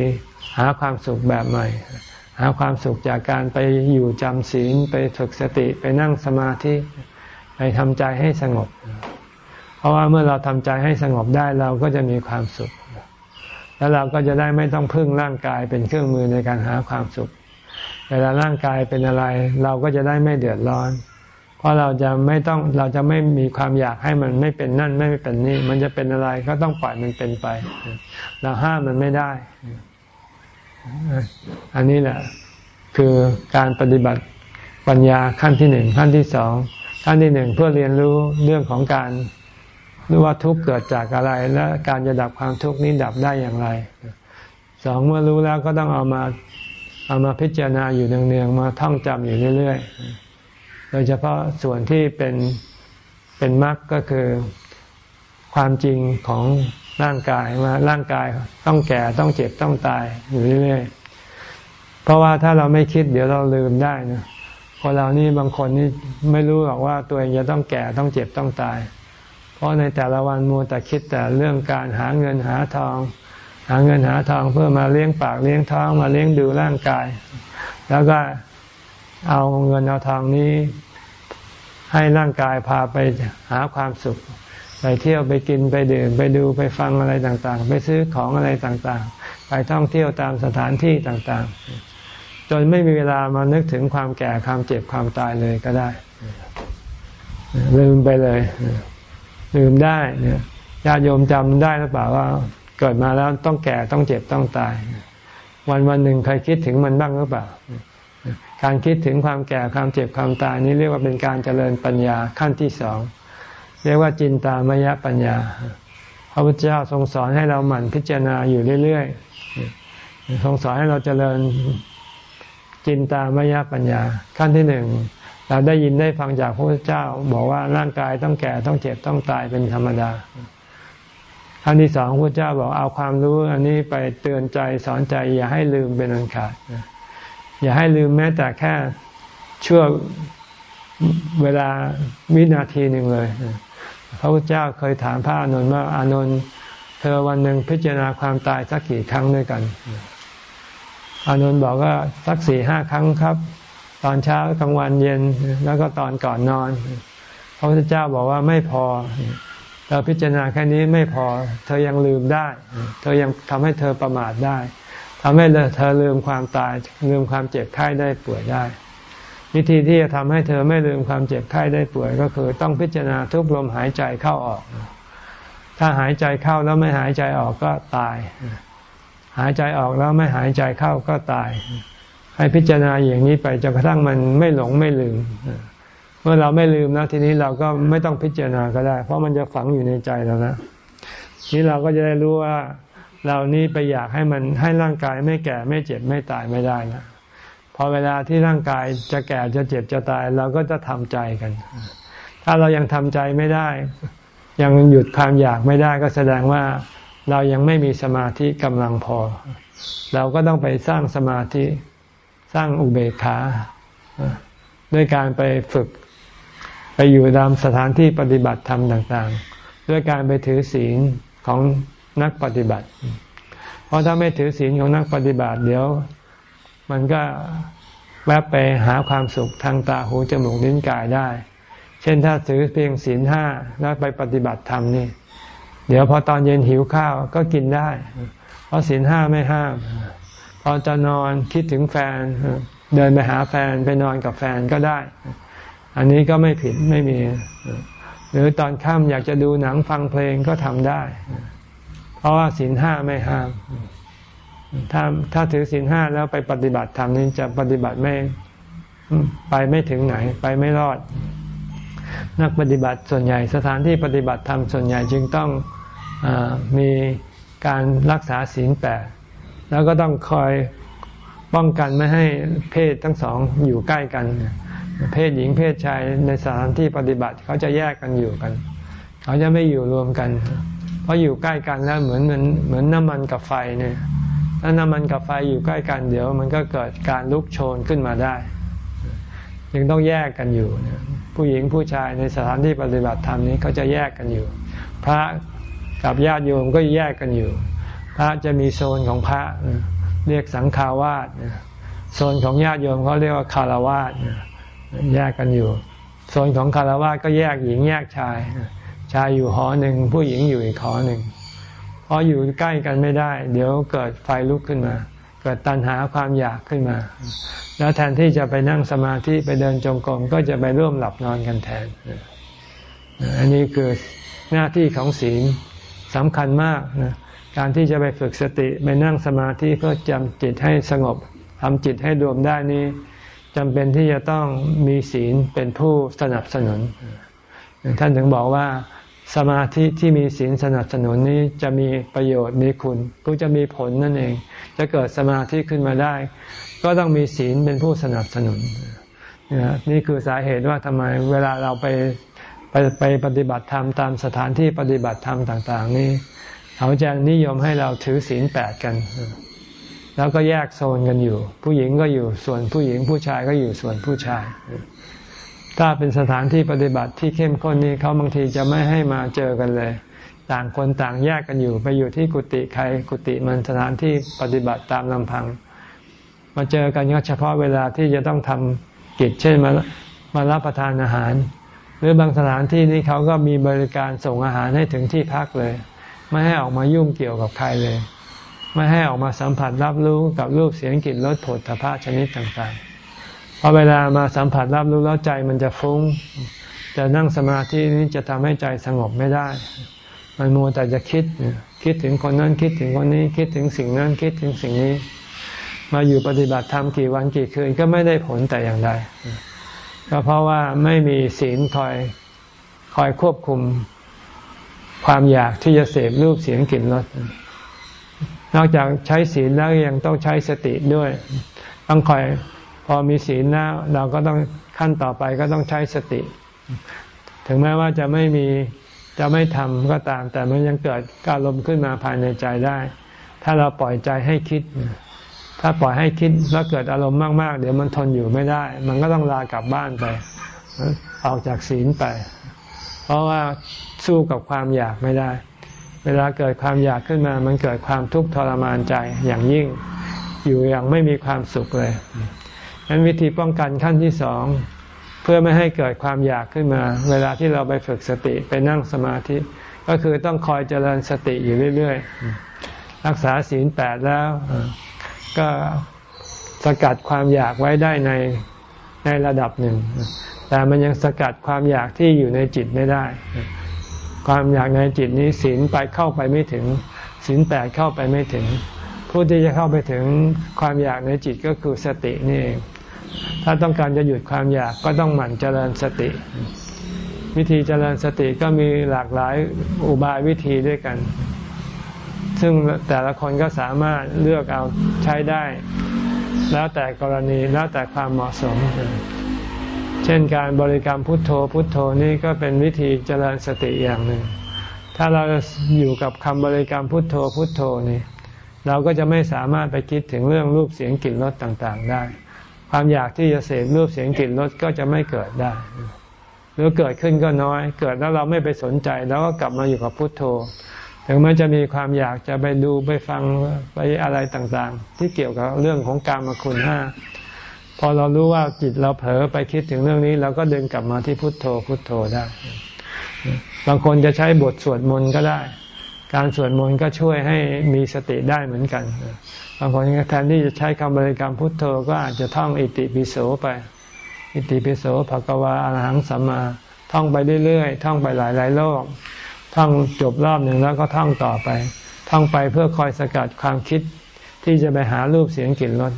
หาความสุขแบบใหม่ หาความสุขจากการไปอยู่จำศีลไปฝึกสติไปนั่งสมาธิไปทำใจให้สงบ เพราะว่าเมื่อเราทำใจให้สงบได้เราก็จะมีความสุข แล้วเราก็จะได้ไม่ต้องพึ่งร่างกายเป็นเครื่องมือในการหาความสุข เวลาร่างกายเป็นอะไร เราก็จะได้ไม่เดือดร้อน ราะเราจะไม่ต้องเราจะไม่มีความอยากให้มันไม่เป็นนั่นไม่เป็นนี่ มันจะเป็นอะไรก็ต้องปล่อยมันเป็นไป เราห้ามมันไม่ได้ อันนี้แหละ คือการปฏิบัติปัญญาขั้นที่หนึ่งขั้นที่สองขั้นที่หนึ่งเพื่อเรียนรู้เรื่องของการรู้ว่าทุกข์เกิดจากอะไร และการจะดับความทุกข์นี้ดับได้อย่างไรสองเมื่อรู้แล้วก็ต้องเอามาเอามาพิจารณาอยู่เนืองๆมาท่องจำอยู่เรื่อย ๆ โดยเฉพาะส่วนที่เป็นเป็นมรรคก็คือความจริงของร่างกายมาร่างกายต้องแก่ต้องเจ็บต้องตายอยู่เรื่อยๆเพราะว่าถ้าเราไม่คิดเดี๋ยวเราลืมได้นะคนเรานี่บางคนนี่ไม่รู้หรอกว่าตัวเองจะต้องแก่ต้องเจ็บต้องตาย เพราะในแต่ละวันมัวแต่คิดแต่เรื่องการหาเงินหาทอง หาเงินหาทองเพื่อมาเลี้ยงปากเลี้ยงท้องมาเลี้ยงดูร่างกาย แล้วก็เอาเงินเอาทองนี้ ให้ร่างกายพาไปหาความสุข ไปเที่ยวไปกินไปดื่มไปดูไปฟังอะไรต่างๆ ไปซื้อของอะไรต่างๆ ไปท่องเที่ยวตามสถานที่ต่างๆ จนไม่มีเวลามานึกถึงความแก่ความเจ็บความตายเลยก็ได้ ลืมไปเลย ลืมได้เนี่ยญาติโยมจำได้หรือเปล่าว่า เกิดมาแล้วต้องแก่ต้องเจ็บต้องตาย วันวันหนึ่งเคยคิดถึงมันบ้างหรือเปล่า การคิดถึงความแก่ความเจ็บความตายนี้เรียกว่าเป็นการเจริญปัญญาขั้นที่สองเรียกว่าจินตามยปัญญา พระพุทธเจ้าทรงสอนให้เราหมั่นพิจารณาอยู่เรื่อยๆทรงสอนให้เราเจริญจินตามยปัญญา ขั้นที่หนึ่งเราได้ยินได้ฟังจากพระพุทธเจ้า บอกว่าร่างกายต้องแก่ต้องเจ็บต้องตายเป็นธรรมดาขั้นที่สองพระเจ้าบอกเอาความรู้ อันนี้ไปเตือนใจสอนใจอย่าให้ลืมเป็นอันขาด อย่าให้ลืมแม้แต่แค่ชั่วเวลาวินาทีหนึ่งเลย พระพุทธเจ้าเคยถามพระอานนท์ว่าอานนท์เธอวันหนึ่งพิจารณาความตายสักกี่ครั้งด้วยกัน อานนท์บอกว่าสักสี่ห้าครั้งครับ ตอนเช้ากลางวันเย็นแล้วก็ตอนก่อนนอน พระพุทธเจ้าบอกว่าไม่พอเราพิจารณาแค่นี้ไม่พอ เธอยังลืมได้ เธอยังทำให้เธอประมาทได้ ทำให้เธอลืมความตายลืมความเจ็บไข้ได้ป่วยได้ วิธีที่จะทำให้เธอไม่ลืมความเจ็บไข้ได้ป่วย ก็คือต้องพิจารณาทุกลมหายใจเข้าออก ถ้าหายใจเข้าแล้วไม่หายใจออกก็ตาย หายใจออกแล้วไม่หายใจเข้าก็ตาย ให้พิจารณาอย่างนี้ไปจนกระทั่งมันไม่หลงไม่ลืม เมื่อเราไม่ลืมนะทีนี้เราก็ไม่ต้องพิจารณาก็ได้ เพราะมันจะฝังอยู่ในใจเรานะนี้เราก็จะได้รู้ว่า เรานี้ไปอยากให้มันให้ร่างกายไม่แก่ไม่เจ็บไม่ตายไม่ได้นะพอเวลาที่ร่างกายจะแก่จะเจ็บจะตาย เราก็จะทำใจกัน ถ้าเรายังทำใจไม่ได้ ยังหยุดความอยากไม่ได้ก็แสดงว่าเรายังไม่มีสมาธิกำลังพอ เราก็ต้องไปสร้างสมาธิสร้างอุเบกขาด้วยการไปฝึก ไปอยู่ตามสถานที่ปฏิบัติธรรมต่าง ๆ ด้วยการไปถือศีลของ นักปฏิบัติ เพราะถ้าไม่ถือศีลของนักปฏิบัติ เดี๋ยว มันก็แวบไปหาความสุขทางตาหูจมูกลิ้นกายได้ เช่นถ้าถือเพียงศีลห้าแล้วไปปฏิบัติธรรมนี่ เดี๋ยวพอตอนเย็นหิวข้าวก็กินได้ เพราะศีลห้าไม่ห้าม พอจะนอนคิดถึงแฟน เดินไปหาแฟนไปนอนกับแฟนก็ได้ อันนี้ก็ไม่ผิดไม่มี หรือตอนค่ำอยากจะดูหนังฟังเพลงก็ทำได้ เพราะว่าศีลห้าไม่ห้าม ถ้าถ้าถือศีลห้าแล้วไปปฏิบัติธรรมนี้จะปฏิบัติไม่ไปไม่ถึงไหน ไปไม่รอด นักปฏิบัติส่วนใหญ่สถานที่ปฏิบัติธรรมส่วนใหญ่จึงต้องอมีการรักษาศีลแปดแล้วก็ต้องคอยป้องกันไม่ให้เพศทั้งสองอยู่ใกล้กัน เพศหญิงเพศชายในสถานที่ปฏิบัติเขาจะแยกกันอยู่กัน เขาจะไม่อยู่รวมกัน เพราะอยู่ใกล้กันแล้วเหมือนเหมือนเหมือนน้ำมันกับไฟเนี่ยถ้าน้ำมันกับไฟอยู่ใกล้กันเดี๋ยว มันก็เกิดการลุกโชนขึ้นมาได้ยังต้องแยกกันอยู่ ผู้หญิงผู้ชายในสถานที่ปฏิบัติธรรมนี้เขาจะแยกกันอยู่ พระกับญาติโยมก็แยกกันอยู่ พระจะมีโซนของพระเรียกสังฆาวาสโซนของญาติโยมเขาเรียกว่าคารวาสแยกกันอยู่ โซนของคารวาสก็แยกหญิงแยกชาย ชายอยู่หอหนึ่งผู้หญิงอยู่อีกหอหนึ่งพออยู่ใกล้กันไม่ได้ เดี๋ยวเกิดไฟลุกขึ้นมา เกิดตัณหาความอยากขึ้นมา แล้วแทนที่จะไปนั่งสมาธิไปเดินจงกรมก็จะไปร่วมหลับนอนกันแทน อันนี้คือหน้าที่ของศีลสำคัญมากนะการที่จะไปฝึกสติไปนั่งสมาธิเพื่อจำจิตให้สงบทำจิตให้รวมได้นี้จำเป็นที่จะต้องมีศีลเป็นผู้สนับสนุน ท่านถึงบอกว่า สมาธิที่มีศีลสนับสนุนนี้จะมีประโยชน์มีคุณก็จะมีผลนั่นเอง จะเกิดสมาธิขึ้นมาได้ ก็ต้องมีศีลเป็นผู้สนับสนุน นี่คือสาเหตุว่าทำไมเวลาเราไปไปไปปฏิบัติธรรมตามสถานที่ปฏิบัติธรรมต่าง ๆ นี้เขาจะนิยมให้เราถือศีลแปดกัน แล้วก็แยกโซนกันอยู่ ผู้หญิงก็อยู่ส่วนผู้หญิงผู้ชายก็อยู่ส่วนผู้ชาย ถ้าเป็นสถานที่ปฏิบัติที่เข้มข้นนี้เขาบางทีจะไม่ให้มาเจอกันเลย ต่างคนต่างแยกกันอยู่ไปอยู่ที่กุฏิใครกุฏิมันสถานที่ปฏิบัติตามลำพัง มาเจอกันก็เฉพาะเวลาที่จะต้องทำกิจเช่นมามารับประทานอาหาร หรือบางสถานที่นี่เขาก็มีบริการส่งอาหารให้ถึงที่พักเลย ไม่ให้ออกมายุ่งเกี่ยวกับใครเลย ไม่ให้ออกมาสัมผัสรับรู้กับรูปเสียงกลิ่นรสผลพระชนิดต่างๆ พอเวลามาสัมผัสรับรู้แล้วใจมันจะฟุง้ง จะนั่งสมาธินี้จะทำให้ใจสงบไม่ได้ มันมัวแต่จะคิด คิดถึงคนนั้นคิดถึงคนนี้ คิดถึงสิ่งนั้นคิดถึงสิ่งนี้ มาอยู่ปฏิบัติธรรมกี่วันกี่คืนก็ไม่ได้ผลแต่อย่างใดก็เพราะว่าไม่มีศีลคอยคอยควบคุมความอยากที่จะเสพรูปเสียงกลิ่นรสนอกจากใช้ศีลแล้วยังต้องใช้สติด้วย ต้องคอย พอมีศีลแล้วเราก็ต้องขั้นต่อไปก็ต้องใช้สติ ถึงแม้ว่าจะไม่มีจะไม่ทำก็ตาม แต่มันยังเกิดการลมขึ้นมาภายในใจได้ ถ้าเราปล่อยใจให้คิด ถ้าปล่อยให้คิดแล้วเกิดอารมณ์มากๆ เดี๋ยวมันทนอยู่ไม่ได้ มันก็ต้องลากลับบ้านไป ออกจากศีลไป เพราะว่าสู้กับความอยากไม่ได้ เวลาเกิดความอยากขึ้นมา มันเกิดความทุกข์ทรมานใจอย่างยิ่ง อยู่อย่างไม่มีความสุขเลยั้นวิธีป้องกันขั้นที่สองเพื่อไม่ให้เกิดความอยากขึ้นมา เวลาที่เราไปฝึกสติไปนั่งสมาธิ ก็คือต้องคอยเจริญสติอยู่เรื่อยๆ รักษาศีลแปดแล้ว ก็สกัดความอยากไว้ได้ในในระดับหนึ่ง แต่มันยังสกัดความอยากที่อยู่ในจิตไม่ได้ ความอยากในจิตนี้ศีลไปเข้าไปไม่ถึงศีลแปดเข้าไปไม่ถึง ผู้ที่จะเข้าไปถึงความอยากในจิตก็คือสตินี่เอง ถ้าต้องการจะหยุดความอยากก็ต้องหมั่นเจริญสติ วิธีเจริญสติก็มีหลากหลายอุบายวิธีด้วยกัน ซึ่งแต่ละคนก็สามารถเลือกเอาใช้ได้ แล้วแต่กรณีแล้วแต่ความเหมาะสม เช่นการบริกรรมพุทโธพุทโธนี่ก็เป็นวิธีเจริญสติอย่างหนึ่ง ถ้าเราอยู่กับคำบริกรรมพุทโธพุทโธนี่เราก็จะไม่สามารถไปคิดถึงเรื่องรูปเสียงกลิ่นรสต่าง ๆ ได้ ความอยากที่จะเสพรูปเสียงกลิ่นรสก็จะไม่เกิดได้ หรือเกิดขึ้นก็น้อย เกิดแล้วเราไม่ไปสนใจ แล้วก็กลับมาอยู่กับพุทโธ ถึงแม้จะมีความอยากจะไปดูไปฟังไปอะไรต่างๆ ที่เกี่ยวกับเรื่องของการมาคุณห้าพอเรารู้ว่าจิตเราเผลอไปคิดถึงเรื่องนี้ เราก็ดึงกลับมาที่พุทโธพุทโธได้ บางคนจะใช้บทสวดมนต์ก็ได้ การสวดมนต์ก็ช่วยให้มีสติได้เหมือนกัน บางคนแทนที่จะใช้คำบริกรรมพุทโธก็อาจจะท่องอิติปิโสไป อิติปิโสภะกวาอรหังสัมมา ท่องไปเรื่อยๆ ท่องไปหลายๆโลกท่องจบรอบหนึ่งแล้วก็ท่องต่อไป ท่องไปเพื่อคอยสกัดความคิดที่จะไปหารูปเสียงกลิ่นรส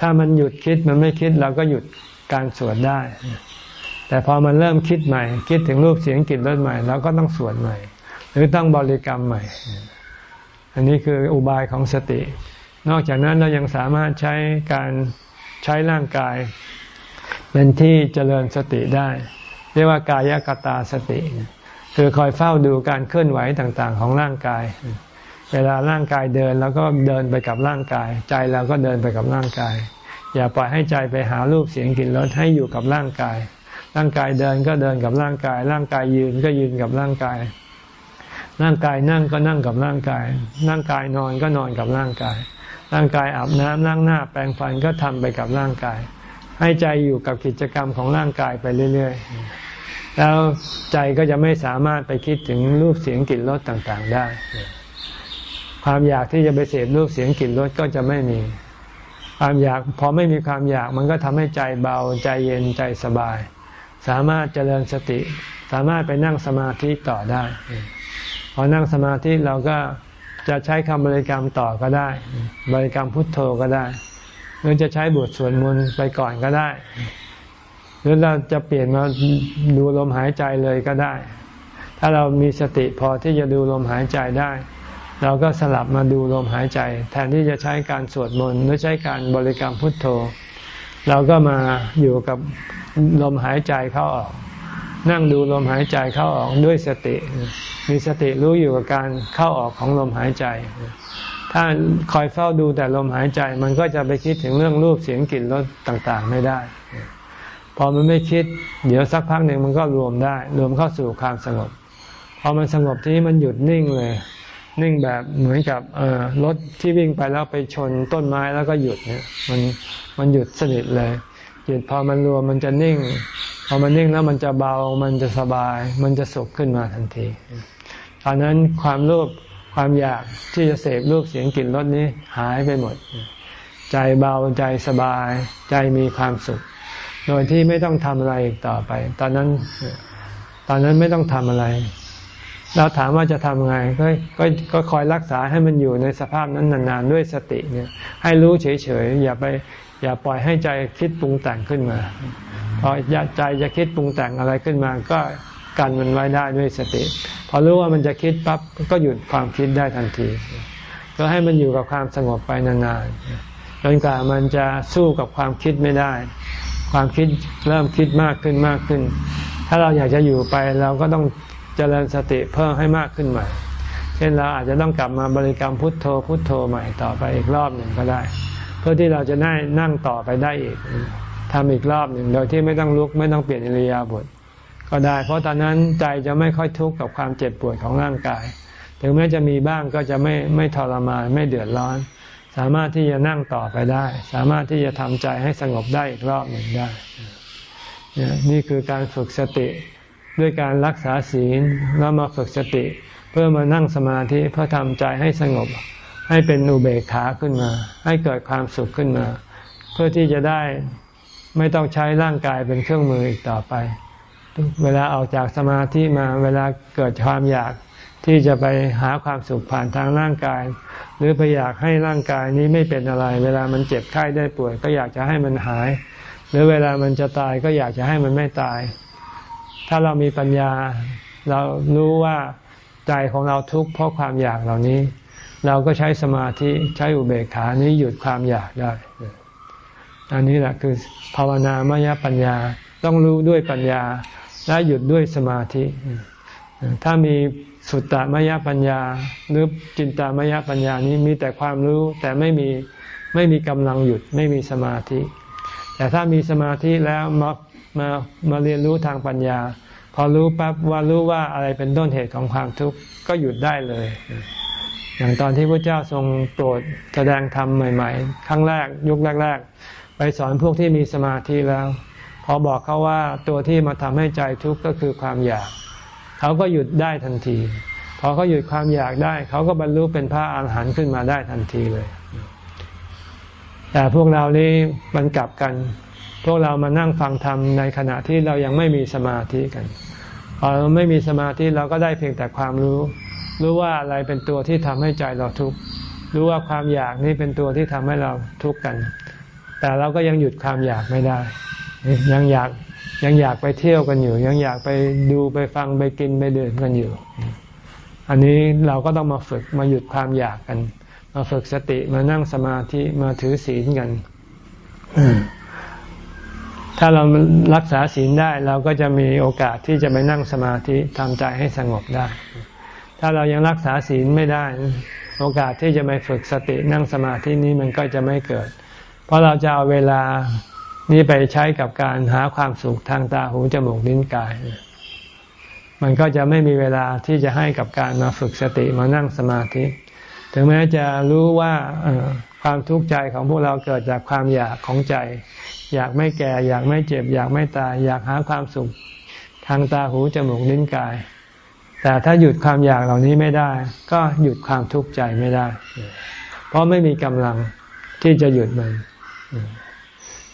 ถ้ามันหยุดคิดมันไม่คิดเราก็หยุดการสวดได้ แต่พอมันเริ่มคิดใหม่ คิดถึงรูปเสียงกลิ่นรสใหม่เราก็ต้องสวดใหม่ หรือต้องบริกรรมใหม่ อันนี้คืออุบายของสติ นอกจากนั้นเรายังสามารถใช้การใช้ร่างกาย เป็นที่เจริญสติได้ เรียกว่ากายกตาสติ คือคอยเฝ้าดูการเคลื่อนไหวต่างๆ ของร่างกาย เวลาร่างกายเดินแล้วก็เดินไปกับร่างกาย ใจเราก็เดินไปกับร่างกาย อย่าปล่อยให้ใจไปหารูปเสียงกลิ่นรสให้อยู่กับร่างกาย ร่างกายเดินก็เดินกับร่างกาย ร่างกายยืนก็ยืนกับร่างกาย ร่างกายนั่งก็นั่งกับร่างกาย ร่างกายนอนก็นอนกับร่างกาย ร่างกายอาบน้ำล้างหน้า แปรงฟันก็ทำไปกับร่างกาย ให้ใจอยู่กับกิจกรรมของร่างกายไปเรื่อย ๆ แล้วใจก็จะไม่สามารถไปคิดถึงรูปเสียงกลิ่นรสต่างๆได้ ความอยากที่จะไปเสพรูปเสียงกลิ่นรสก็จะไม่มี ความอยากพอไม่มีความอยากมันก็ทำให้ใจเบาใจเย็นใจสบาย สามารถเจริญสติ สามารถไปนั่งสมาธิต่อได้ พอนั่งสมาธิเราก็จะใช้คำบริกรรมต่อก็ได้ บริกรรมพุทโธก็ได้ หรือจะใช้บทสวดมนต์ไปก่อนก็ได้ หรือเราจะเปลี่ยนมาดูลมหายใจเลยก็ได้ ถ้าเรามีสติพอที่จะดูลมหายใจได้ เราก็สลับมาดูลมหายใจ แทนที่จะใช้การสวดมนต์หรือใช้การบริกรรมพุทโธ เราก็มาอยู่กับลมหายใจเข้าออก นั่งดูลมหายใจเข้าออกด้วยสติ มีสติรู้อยู่กับการเข้าออกของลมหายใจ ถ้าคอยเฝ้าดูแต่ลมหายใจ มันก็จะไปคิดถึงเรื่องรูปเสียงกลิ่นรสต่างๆ ไม่ได้ พอมันไม่คิด เดี๋ยวสักพักหนึ่งมันก็รวมได้ รวมเข้าสู่ความสงบ พอมันสงบที่มันหยุดนิ่งเลย นิ่งแบบเหมือนกับรถที่วิ่งไปแล้วไปชนต้นไม้แล้วก็หยุดเนี่ยมันมันหยุดสนิทเลยจิตพอมันรวมมันจะนิ่ง พอมันนิ่งแล้วมันจะเบา มันจะสบาย มันจะสุขขึ้นมาทันที ตอนนั้นความโลภความอยากที่จะเสพรูปเสียงกลิ่นรสนี้หายไปหมด ใจเบาใจสบาย ใจมีความสุข โดยที่ไม่ต้องทำอะไรอีกต่อไป ตอนนั้น ตอนนั้นไม่ต้องทำอะไร เราถามว่าจะทำไงกก็ก็คอยรักษาให้มันอยู่ในสภาพนั้นนานๆด้วยสติเนี่ย ให้รู้เฉยๆอย่าไป อย่าปล่อยให้ใจคิดปรุงแต่งขึ้นมา พอใจจะคิดปรุงแต่งอะไรขึ้นมาก็กันมันไว้ได้ด้วยสติ พอรู้ว่ามันจะคิดปั๊บก็หยุดความคิดได้ทันที ก็ให้มันอยู่กับความสงบไปนานๆจนกว่ามันจะสู้กับความคิดไม่ได้ ความคิดเริ่มคิดมากขึ้นมากขึ้น ถ้าเราอยากจะอยู่ไปเราก็ต้องเจริญสติเพิ่มให้มากขึ้นใหม่ เช่นเราอาจจะต้องกลับมาบริกรรมพุทโธพุทโธใหม่ต่อไปอีกรอบหนึ่งก็ได้ เพื่อที่เราจะได้นั่งต่อไปได้อีก ทำอีกรอบหนึ่งโดยที่ไม่ต้องลุกไม่ต้องเปลี่ยนอิริยาบถก็ได้ เพราะตอนนั้นใจจะไม่ค่อยทุกข์กับความเจ็บปวดของร่างกาย ถึงแม้จะมีบ้างก็จะไม่ไม่ทรมานไม่เดือดร้อน สามารถที่จะนั่งต่อไปได้ สามารถที่จะทำใจให้สงบได้อีกรอบหนึ่งได้ นี่คือการฝึกสติด้วยการรักษาศีลแล้วมาฝึกสติ เพื่อมานั่งสมาธิเพื่อทำใจให้สงบ ให้เป็นอุเบกขาขึ้นมา ให้เกิดความสุขขึ้นมา เพื่อที่จะได้ ไม่ต้องใช้ร่างกายเป็นเครื่องมืออีกต่อไป เวลาออกจากสมาธิมาเวลาเกิดความอยากที่จะไปหาความสุขผ่านทางร่างกาย หรือไปอยากให้ร่างกายนี้ไม่เป็นอะไร เวลามันเจ็บไข้ได้ป่วย ก็อยากจะให้มันหาย หรือเวลามันจะตายก็อยากจะให้มันไม่ตาย ถ้าเรามีปัญญา เรารู้ว่าใจของเราทุกข์เพราะความอยากเหล่านี้ เราก็ใช้สมาธิใช้อุเบกขานี้หยุดความอยากได้ อันนี้แหละคือภาวนามยปัญญาต้องรู้ด้วยปัญญาและหยุดด้วยสมาธิ ถ้ามีสุตตมยปัญญา หรือจินตามยปัญญานี้มีแต่ความรู้แต่ไม่มีไม่มีกำลังหยุดไม่มีสมาธิ แต่ถ้ามีสมาธิแล้วมามามาเรียนรู้ทางปัญญา พอรู้ปั๊บว่ารู้ว่าอะไรเป็นต้นเหตุของความทุกข์ก็หยุดได้เลย อย่างตอนที่พระเจ้าทรงโปรดแสดงธรรมใหม่ ๆ ครั้งแรกยุคแรก ๆ ไปสอนพวกที่มีสมาธิแล้ว พอบอกเขาว่าตัวที่มาทำให้ใจทุกข์ก็คือความอยาก เขาก็หยุดได้ทันที พอเขาหยุดความอยากได้ เขาก็บรรลุเป็นพระอาหารหันต์ขึ้นมาได้ทันทีเลย แต่พวกเรานี่มันกลับกัน พวกเรามานั่งฟังธรรมในขณะที่เรายังไม่มีสมาธิกันพอเราไม่มีสมาธิเราก็ได้เพียงแต่ความรู้ รู้ว่าอะไรเป็นตัวที่ทำให้ใจเราทุกข์รู้ว่าความอยากนี่เป็นตัวที่ทำให้เราทุกข์กัน แต่เราก็ยังหยุดความอยากไม่ได้ ยังอยากยังอยากไปเที่ยวกันอยู่ ยังอยากไปดูไปฟังไปกินไปดื่มกันอยู่ อันนี้เราก็ต้องมาฝึกมาหยุดความอยากกัน มาฝึกสติมานั่งสมาธิมาถือศีลกัน ถ้าเรารักษาศีลได้เราก็จะมีโอกาสที่จะไปนั่งสมาธิทำใจให้สงบได้ ถ้าเรายังรักษาศีลไม่ได้ โอกาสที่จะไปฝึกสตินั่งสมาธินี้มันก็จะไม่เกิด เพราะเราจะเอาเวลานี้ไปใช้กับการหาความสุขทางตาหูจมูกลิ้นกาย มันก็จะไม่มีเวลาที่จะให้กับการมาฝึกสติมานั่งสมาธิ ถึงแม้จะรู้ว่าความทุกข์ใจของพวกเราเกิดจากความอยากของใจ อยากไม่แก่ อยากไม่เจ็บ อยากไม่ตาย อยากหาความสุขทางตาหูจมูกลิ้นกาย แต่ถ้าหยุดความอยากเหล่านี้ไม่ได้ ก็หยุดความทุกข์ใจไม่ได้ เพราะไม่มีกำลังที่จะหยุดมัน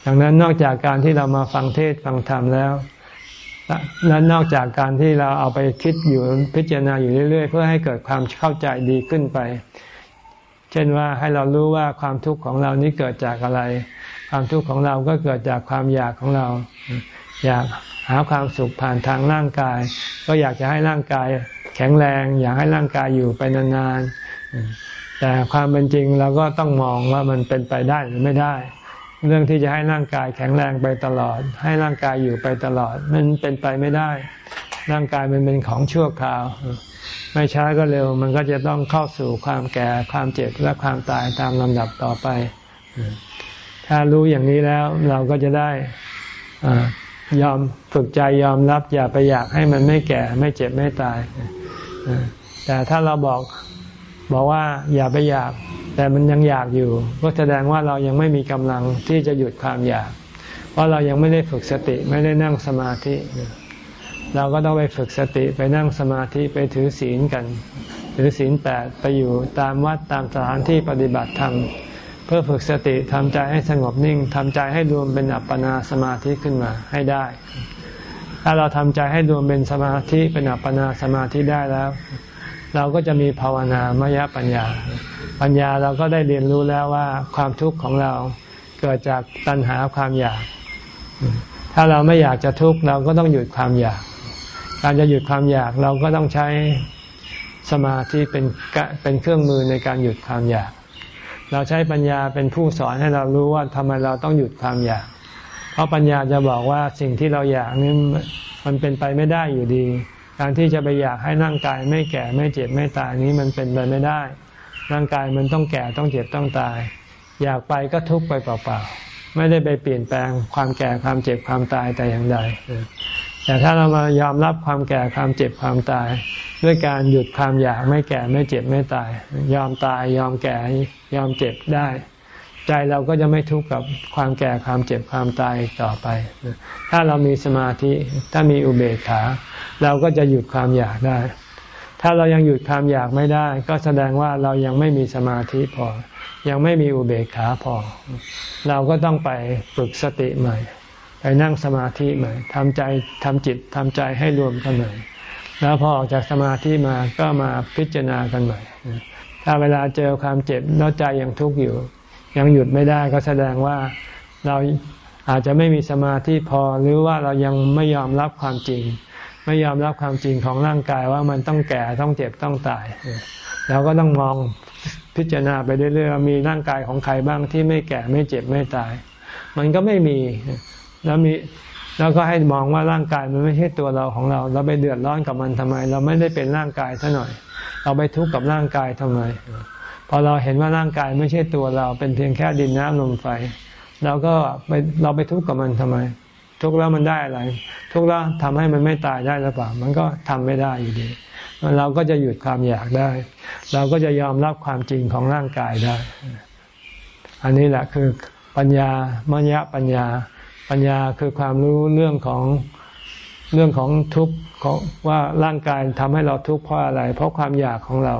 ดังนั้นนอกจากการที่เรามาฟังเทศฟังธรรมแล้ว และนอกจากการที่เราเอาไปคิดอยู่พิจารณาอยู่เรื่อยๆ เพื่อให้เกิดความเข้าใจดีขึ้นไป เช่นว่าให้เรารู้ว่าความทุกข์ของเรานี้เกิดจากอะไร ความทุกข์ของเราก็เกิดจากความอยากของเรา อยากหาความสุขผ่านทางร่างกาย ก็อยากจะให้ร่างกายแข็งแรง อยากให้ร่างกายอยู่ไปนานๆแต่ความเป็นจริงเราก็ต้องมองว่ามันเป็นไปได้หรือไม่ได้ เรื่องที่จะให้ร่างกายแข็งแรงไปตลอด ให้ร่างกายอยู่ไปตลอด มันเป็นไปไม่ได้ ร่างกายมันเป็นของชั่วคราว ไม่ช้าก็เร็ว มันก็จะต้องเข้าสู่ความแก่ความเจ็บและความตายตามลำดับต่อไป ถ้ารู้อย่างนี้แล้วเราก็จะได้ยอมฝึกใจยอมรับอย่าไปอยากให้มันไม่แก่ไม่เจ็บไม่ตายแต่ถ้าเราบอก บอกว่าอย่าไปอยาก แต่มันยังอยากอยู่ ก็แสดงว่าเรายังไม่มีกำลังที่จะหยุดความอยาก เพราะเรายังไม่ได้ฝึกสติไม่ได้นั่งสมาธิ เราก็ต้องไปฝึกสติไปนั่งสมาธิไปถือศีลกัน ถือศีลแปดไปอยู่ตามวัดตามสถานที่ปฏิบัติธรรมเพื่อฝึกสติทำใจให้สงบนิ่งทำใจให้รวมเป็นอัปปนาสมาธิขึ้นมาให้ได้ ถ้าเราทำใจให้รวมเป็นสมาธิเป็นอัปปนาสมาธิได้แล้ว เราก็จะมีภาวนามยปัญญา ปัญญาเราก็ได้เรียนรู้แล้วว่าความทุกข์ของเราเกิดจากตัณหาความอยาก ถ้าเราไม่อยากจะทุกข์เราก็ต้องหยุดความอยาก การจะหยุดความอยากเราก็ต้องใช้สมาธิเป็นเป็นเครื่องมือในการหยุดความอยาก เราใช้ปัญญาเป็นผู้สอนให้เรารู้ว่าทำไมเราต้องหยุดความอยาก เพราะปัญญาจะบอกว่าสิ่งที่เราอยากนี้มันเป็นไปไม่ได้อยู่ดี การที่จะไปอยากให้ร่างกายไม่แก่ไม่เจ็บไม่ตายนี้มันเป็นไปไม่ได้ ร่างกายมันต้องแก่ต้องเจ็บต้องตาย อยากไปก็ทุกข์ไปเปล่าๆไม่ได้ไปเปลี่ยนแปลงความแก่ความเจ็บความตายแต่อย่างใดแต่ถ้าเรามายอมรับความแก่ความเจ็บความตาย ด้วยการหยุดความอยากไม่แก่ไม่เจ็บไม่ตาย ยอมตายยอมแก่ยอมเจ็บได้ ใจเราก็จะไม่ทุกข์กับความแก่ความเจ็บความตายต่อไป ถ้าเรามีสมาธิถ้ามีอุเบกขา เราก็จะหยุดความอยากได้ ถ้าเรายังหยุดความอยากไม่ได้ ก็แสดงว่าเรายังไม่มีสมาธิพอ ยังไม่มีอุเบกขาพอ เราก็ต้องไปฝึกสติใหม่ ไปนั่งสมาธิใหม่ทำใจทำจิตทำใจให้รวมกันใหม่แล้วพอออกจากสมาธิมาก็มาพิจารณากันใหม่ ถ้าเวลาเจอความเจ็บแล้วใจยังทุกข์อยู่ ยังหยุดไม่ได้ก็แสดงว่าเราอาจจะไม่มีสมาธิพอหรือว่าเรายังไม่ยอมรับความจริง ไม่ยอมรับความจริงของร่างกายว่ามันต้องแก่ต้องเจ็บต้องตายเราก็ต้องมองพิจารณาไปเรื่อยๆมีร่างกายของใครบ้างที่ไม่แก่ไม่เจ็บไม่ตาย มันก็ไม่มีแล้วมีแล้วก็ให้มองว่าร่างกายมันไม่ใช่ตัวเราของเรา เราไปเดือดร้อนกับมันทำไม เราไม่ได้เป็นร่างกายซะหน่อย เราไปทุกข์กับร่างกายทำไมพอเราเห็นว่าร่างกายไม่ใช่ตัวเราเป็นเพียงแค่ดินน้ำลมไฟเราก็ไปเราไปทุกข์กับมันทำไม ทุกข์แล้วมันได้อะไร ทุกข์แล้วทำให้มันไม่ตายได้หรือเปล่า มันก็ทำไม่ได้อยู่ดี เราก็จะหยุดความอยากได้ เราก็จะยอมรับความจริงของร่างกายได้ อันนี้แหละคือปัญญามญะปัญญา ปัญญาคือความรู้เรื่องของเรื่องของทุกข์ของว่าร่างกายทำให้เราทุกข์เพราะอะไร เพราะความอยากของเรา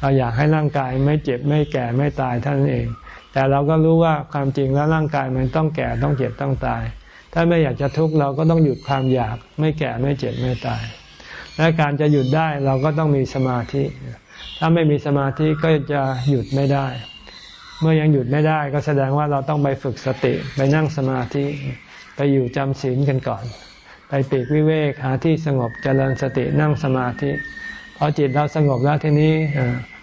เราอยากให้ร่างกายไม่เจ็บไม่แก่ไม่ตายท่านเอง แต่เราก็รู้ว่าความจริงแล้วร่างกายมันต้องแก่ต้องเจ็บต้องตาย ถ้าไม่อยากจะทุกข์เราก็ต้องหยุดความอยาก ไม่แก่ไม่เจ็บไม่ตาย และการจะหยุดได้เราก็ต้องมีสมาธิ ถ้าไม่มีสมาธิก็จะหยุดไม่ได้ เมื่อยังหยุดไม่ได้ก็แสดงว่าเราต้องไปฝึกสติไปนั่งสมาธิไปอยู่จำศีลกันก่อน ไปปีกวิเวกหาที่สงบเจริญสตินั่งสมาธิพอจิตเราสงบแล้วทีนี้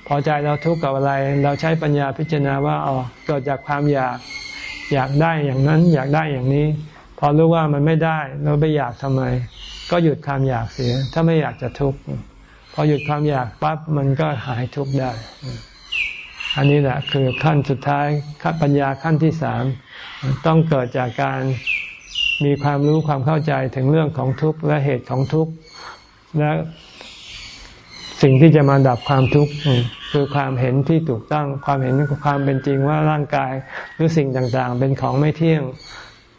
พอใจเราทุกข์กับอะไร เราใช้ปัญญาพิจารณาว่าอ๋อเกิดจากความอยากอยากได้อย่างนั้น อยากได้อย่างนี้ พอรู้ว่ามันไม่ได้เราไปอยากทำไม ก็หยุดความอยากเสีย ถ้าไม่อยากจะทุกข์พอหยุดความอยากปั๊บมันก็หายทุกข์ได้ อันนี้แหละคือขั้นสุดท้ายขั้นปัญญาขั้นที่สามต้องเกิดจากการมีความรู้ความเข้าใจถึงเรื่องของทุกข์และเหตุของทุกข์และสิ่งที่จะมาดับความทุกข์คือความเห็นที่ถูกต้อง ความเห็นความเป็นจริงว่าร่างกายหรือสิ่งต่างๆ เป็นของไม่เที่ยง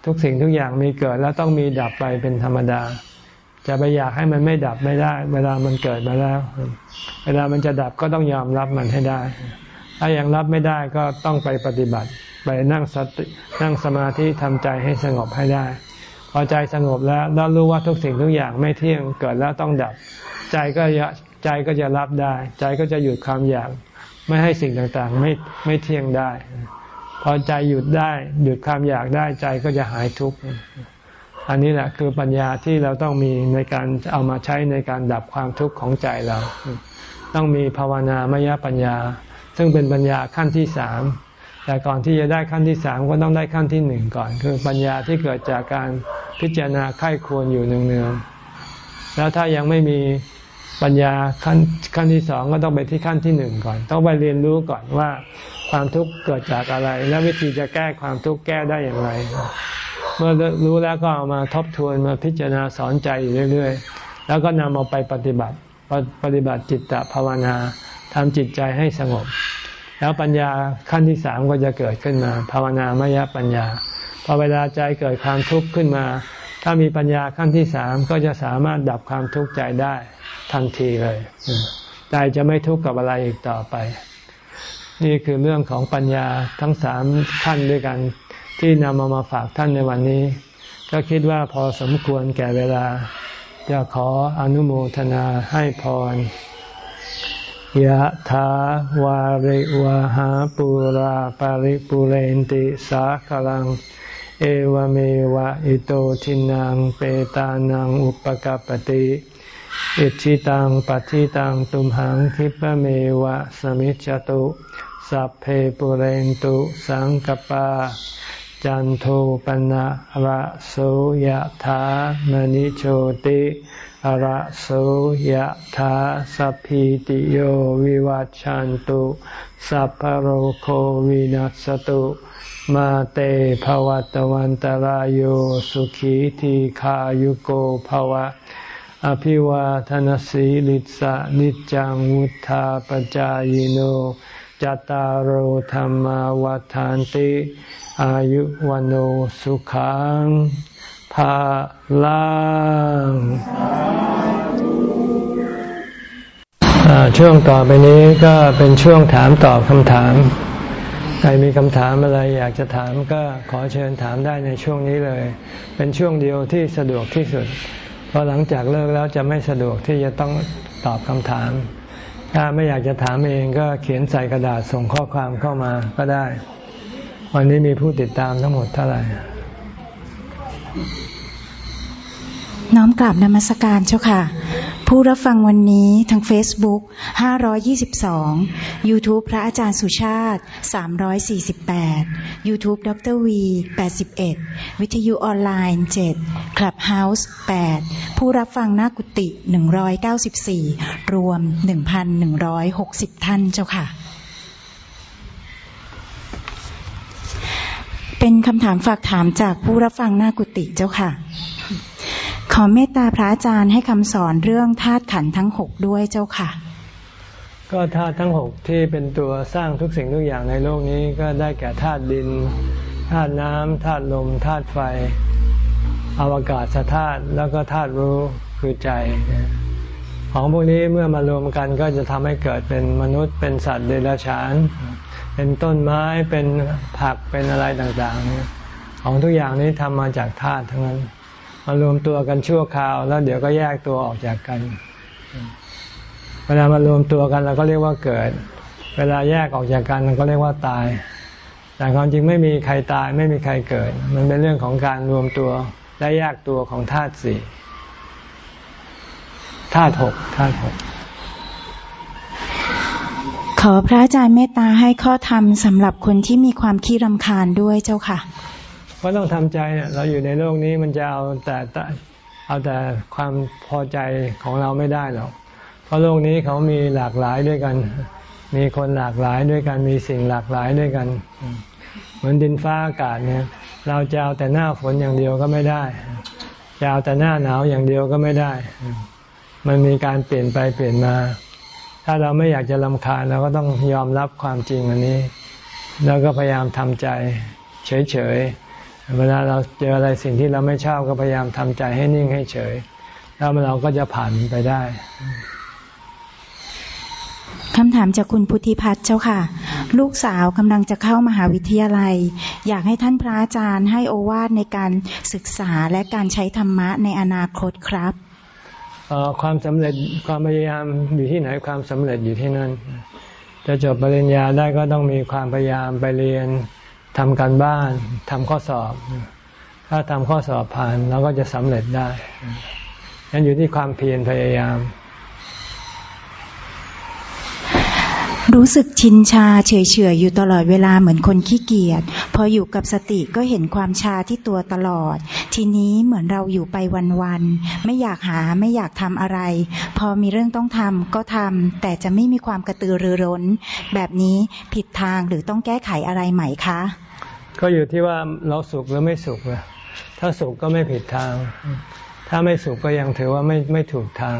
ทุกสิ่งทุกอย่างมีเกิดแล้วต้องมีดับไปเป็นธรรมดา จะไปอยากให้มันไม่ดับไม่ได้ เวลามันเกิดมาแล้ว เวลามันจะดับก็ต้องยอมรับมันให้ได้ ถ้ายังรับไม่ได้ก็ต้องไปปฏิบัติไปนั่งสตินั่งสมาธิทำใจให้สงบให้ได้ พอใจสงบแล้วแล้วรู้ว่าทุกสิ่งทุกอย่างไม่เที่ยงเกิดแล้วต้องดับ ใจก็ใจก็จะรับได้ ใจก็จะหยุดความอยาก ไม่ให้สิ่งต่างๆ ไม่ไม่เที่ยงได้ อใจหยุดได้ หยุดความอยากได้ใจก็จะหายทุกข์อันนี้แหละคือปัญญาที่เราต้องมีในการเอามาใช้ในการดับความทุกข์ของใจเรา ต้องมีภาวนามยปัญญา ซึ่งเป็นปัญญาขั้นที่สามแต่ก่อนที่จะได้ขั้นที่สามก็ต้องได้ขั้นที่หนึ่งก่อน คือปัญญาที่เกิดจากการพิจารณาไข้ควรอยู่เนืองๆแล้วถ้ายังไม่มีปัญญาขั้นขั้นที่สองก็ต้องไปที่ขั้นที่หนึ่งก่อน ต้องไปเรียนรู้ก่อนว่า ความทุกข์เกิดจากอะไร และวิธีจะแก้ความทุกข์แก้ได้อย่างไร เมื่อรู้แล้วก็เอามาทบทวนมาพิจารณาสอนใจอยู่เรื่อย ๆ แล้วก็นำเอาไปปฏิบัติปฏิบัติจิตตภาวนาทำจิตใจให้สงบ แล้วปัญญาขั้นที่สามก็จะเกิดขึ้นมา ภาวนามยปัญญาพอเวลาใจเกิดความทุกข์ขึ้นมา ถ้ามีปัญญาขั้นที่สามก็จะสามารถดับความทุกข์ใจได้ทันทีเลย ใจจะไม่ทุกข์กับอะไรอีกต่อไป นี่คือเรื่องของปัญญาทั้งสามขั้นด้วยกันที่นำมามาฝากท่านในวันนี้ ก็คิดว่าพอสมควรแก่เวลา จะขออนุโมทนาให้พรยะถาวาริวะหาปุราปาริปุเรนติสาคลัง เอวเมวะอิโตทินังเปตานังอุปกปติอิชิตังปัฏิตังตุมหังคิปะเมวะสมิจจตุ สัพเพปุเรนตุสังกปา จันโทปนะระโสยถามณิโชติระโสยถาสัพพิติโยวิวัจจันตุ สัพพโรโควินัสตุ มาเตภวัตวันตารโยสุขีทีขายุโกภวะ อภิวาทนสีลิสะนิจังวุธาปจายโน จตารโหธรรมวาทานติ อายุวันโอสุขังภาลังช่วงต่อไปนี้ก็เป็นช่วงถามตอบคำถาม ใครมีคำถามอะไรอยากจะถามก็ขอเชิญถามได้ในช่วงนี้เลย เป็นช่วงเดียวที่สะดวกที่สุด เพราะหลังจากเลิกแล้วจะไม่สะดวกที่จะต้องตอบคำถาม ถ้าไม่อยากจะถามเองก็เขียนใส่กระดาษส่งข้อความเข้ามาก็ได้ วันนี้มีผู้ติดตามทั้งหมดเท่าไหร่ น้อมกราบนมัสการเจ้าค่ะ ผู้รับฟังวันนี้ทาง Facebook 522 YouTube พระอาจารย์สุชาติ 348 YouTube ดร V 81 วิทยุออนไลน์ 7 Clubhouse 8 ผู้รับฟังหน้ากุฏิ 194 รวม 1,160 ท่านเจ้าค่ะ เป็นคำถามฝากถามจากผู้รับฟังหน้ากุฏิเจ้าค่ะ ขอเมตตาพระอาจารย์ให้คำสอนเรื่องธาตุขันทั้งหกด้วยเจ้าค่ะ ก็ธาตุทั้งหกที่เป็นตัวสร้างทุกสิ่งทุกอย่างในโลกนี้ก็ได้แก่ธาตุดินธาตุน้ำธาตุลมธาตุไฟ อวกาศธาตุแล้วก็ธาตุรู้คือใจ ของพวกนี้เมื่อมารวมกันก็จะทำให้เกิดเป็นมนุษย์เป็นสัตว์เดรัจฉาน เป็นต้นไม้เป็นผักเป็นอะไรต่างๆ ของทุกอย่างนี้ทำมาจากธาตุทั้งนั้น มารวมตัวกันชั่วคราว แล้วเดี๋ยวก็แยกตัวออกจากกัน เวลามารวมตัวกันเราก็เรียกว่าเกิด เวลาแยกออกจากกันเราก็เรียกว่าตาย แต่ความจริงไม่มีใครตายไม่มีใครเกิด มันเป็นเรื่องของการรวมตัวและแยกตัวของธาตุสี่ธาตุหกธาตุหกขอพระอาจารย์เมตตาให้ข้อธรรมสำหรับคนที่มีความขี้รำคาญด้วยเจ้าค่ะ ก็ต้องทำใจเนี่ยเราอยู่ในโลกนี้มันจะเอาแต่เอาแต่ความพอใจของเราไม่ได้หรอก เพราะโลกนี้เขามีหลากหลายด้วยกัน มีคนหลากหลายด้วยกัน มีสิ่งหลากหลายด้วยกัน เหมือนดินฟ้าอากาศเนี่ย เราจะเอาแต่หน้าฝนอย่างเดียวก็ไม่ได้ จะเอาแต่หน้าหนาวอย่างเดียวก็ไม่ได้ มันมีการเปลี่ยนไปเปลี่ยนมา ถ้าเราไม่อยากจะลำคาญเราก็ต้องยอมรับความจริงอันนี้ แล้วก็พยายามทำใจเฉยๆ เวลาเราเจออะไรสิ่งที่เราไม่ชอบก็พยายามทำใจให้นิ่งให้เฉย แล้วเราก็จะผ่านไปได้คำถามจากคุณพุทธิพัฒน์เจ้าค่ะ ลูกสาวกำลังจะเข้ามหาวิทยาลัย อยากให้ท่านพระอาจารย์ให้โอวาทในการศึกษาและการใช้ธรรมะในอนาคตครับความสำเร็จความพยายามอยู่ที่ไหนความสำเร็จอยู่ที่นั่นจะจบปริญญาได้ก็ต้องมีความพยายามไปเรียน ทำการบ้านทำข้อสอบ ถ้าทำข้อสอบผ่านเราก็จะสำเร็จได้ยังอยู่ที่ความเพียรพยายาม รู้สึกชินชาเฉยเฉยอยู่ตลอดเวลาเหมือนคนขี้เกียจพออยู่กับสติก็เห็นความชาที่ตัวตลอด ทีนี้เหมือนเราอยู่ไปวันๆไม่อยากหาไม่อยากทำอะไร พอมีเรื่องต้องทำก็ทำแต่จะไม่มีความกระตือรือร้น แบบนี้ผิดทางหรือต้องแก้ไขอะไรใหม่คะ ก็อยู่ที่ว่าเราสุขหรือไม่สุขถ้าสุขก็ไม่ผิดทาง ถ้าไม่สุขก็ยังถือว่าไม่ไม่ถูกทาง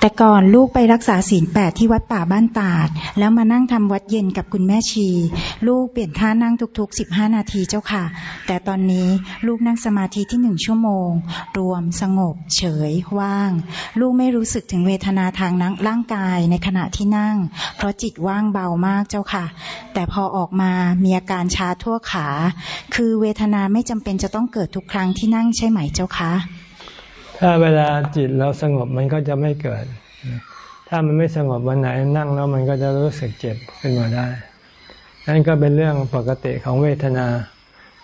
แต่ก่อนลูกไปรักษาศีลแปดที่วัดป่าบ้านตาด แล้วมานั่งทำวัดเย็นกับคุณแม่ชี ลูกเปลี่ยนท่านั่งทุกๆสิบห้านาทีเจ้าค่ะ แต่ตอนนี้ลูกนั่งสมาธิที่หนึ่งชั่วโมง รวมสงบ เฉย ว่าง ลูกไม่รู้สึกถึงเวทนาทางร่างกายในขณะที่นั่ง เพราะจิตว่างเบามากเจ้าค่ะ แต่พอออกมามีอาการชาทั่วขา คือเวทนาไม่จำเป็นจะต้องเกิดทุกครั้งที่นั่งใช่ไหมเจ้าคะ ถ้าเวลาจิตเราสงบมันก็จะไม่เกิด ถ้ามันไม่สงบวันไหนนั่งแล้วมันก็จะรู้สึกเจ็บขึ้นมาได้ นั่นก็เป็นเรื่องปกติของเวทนา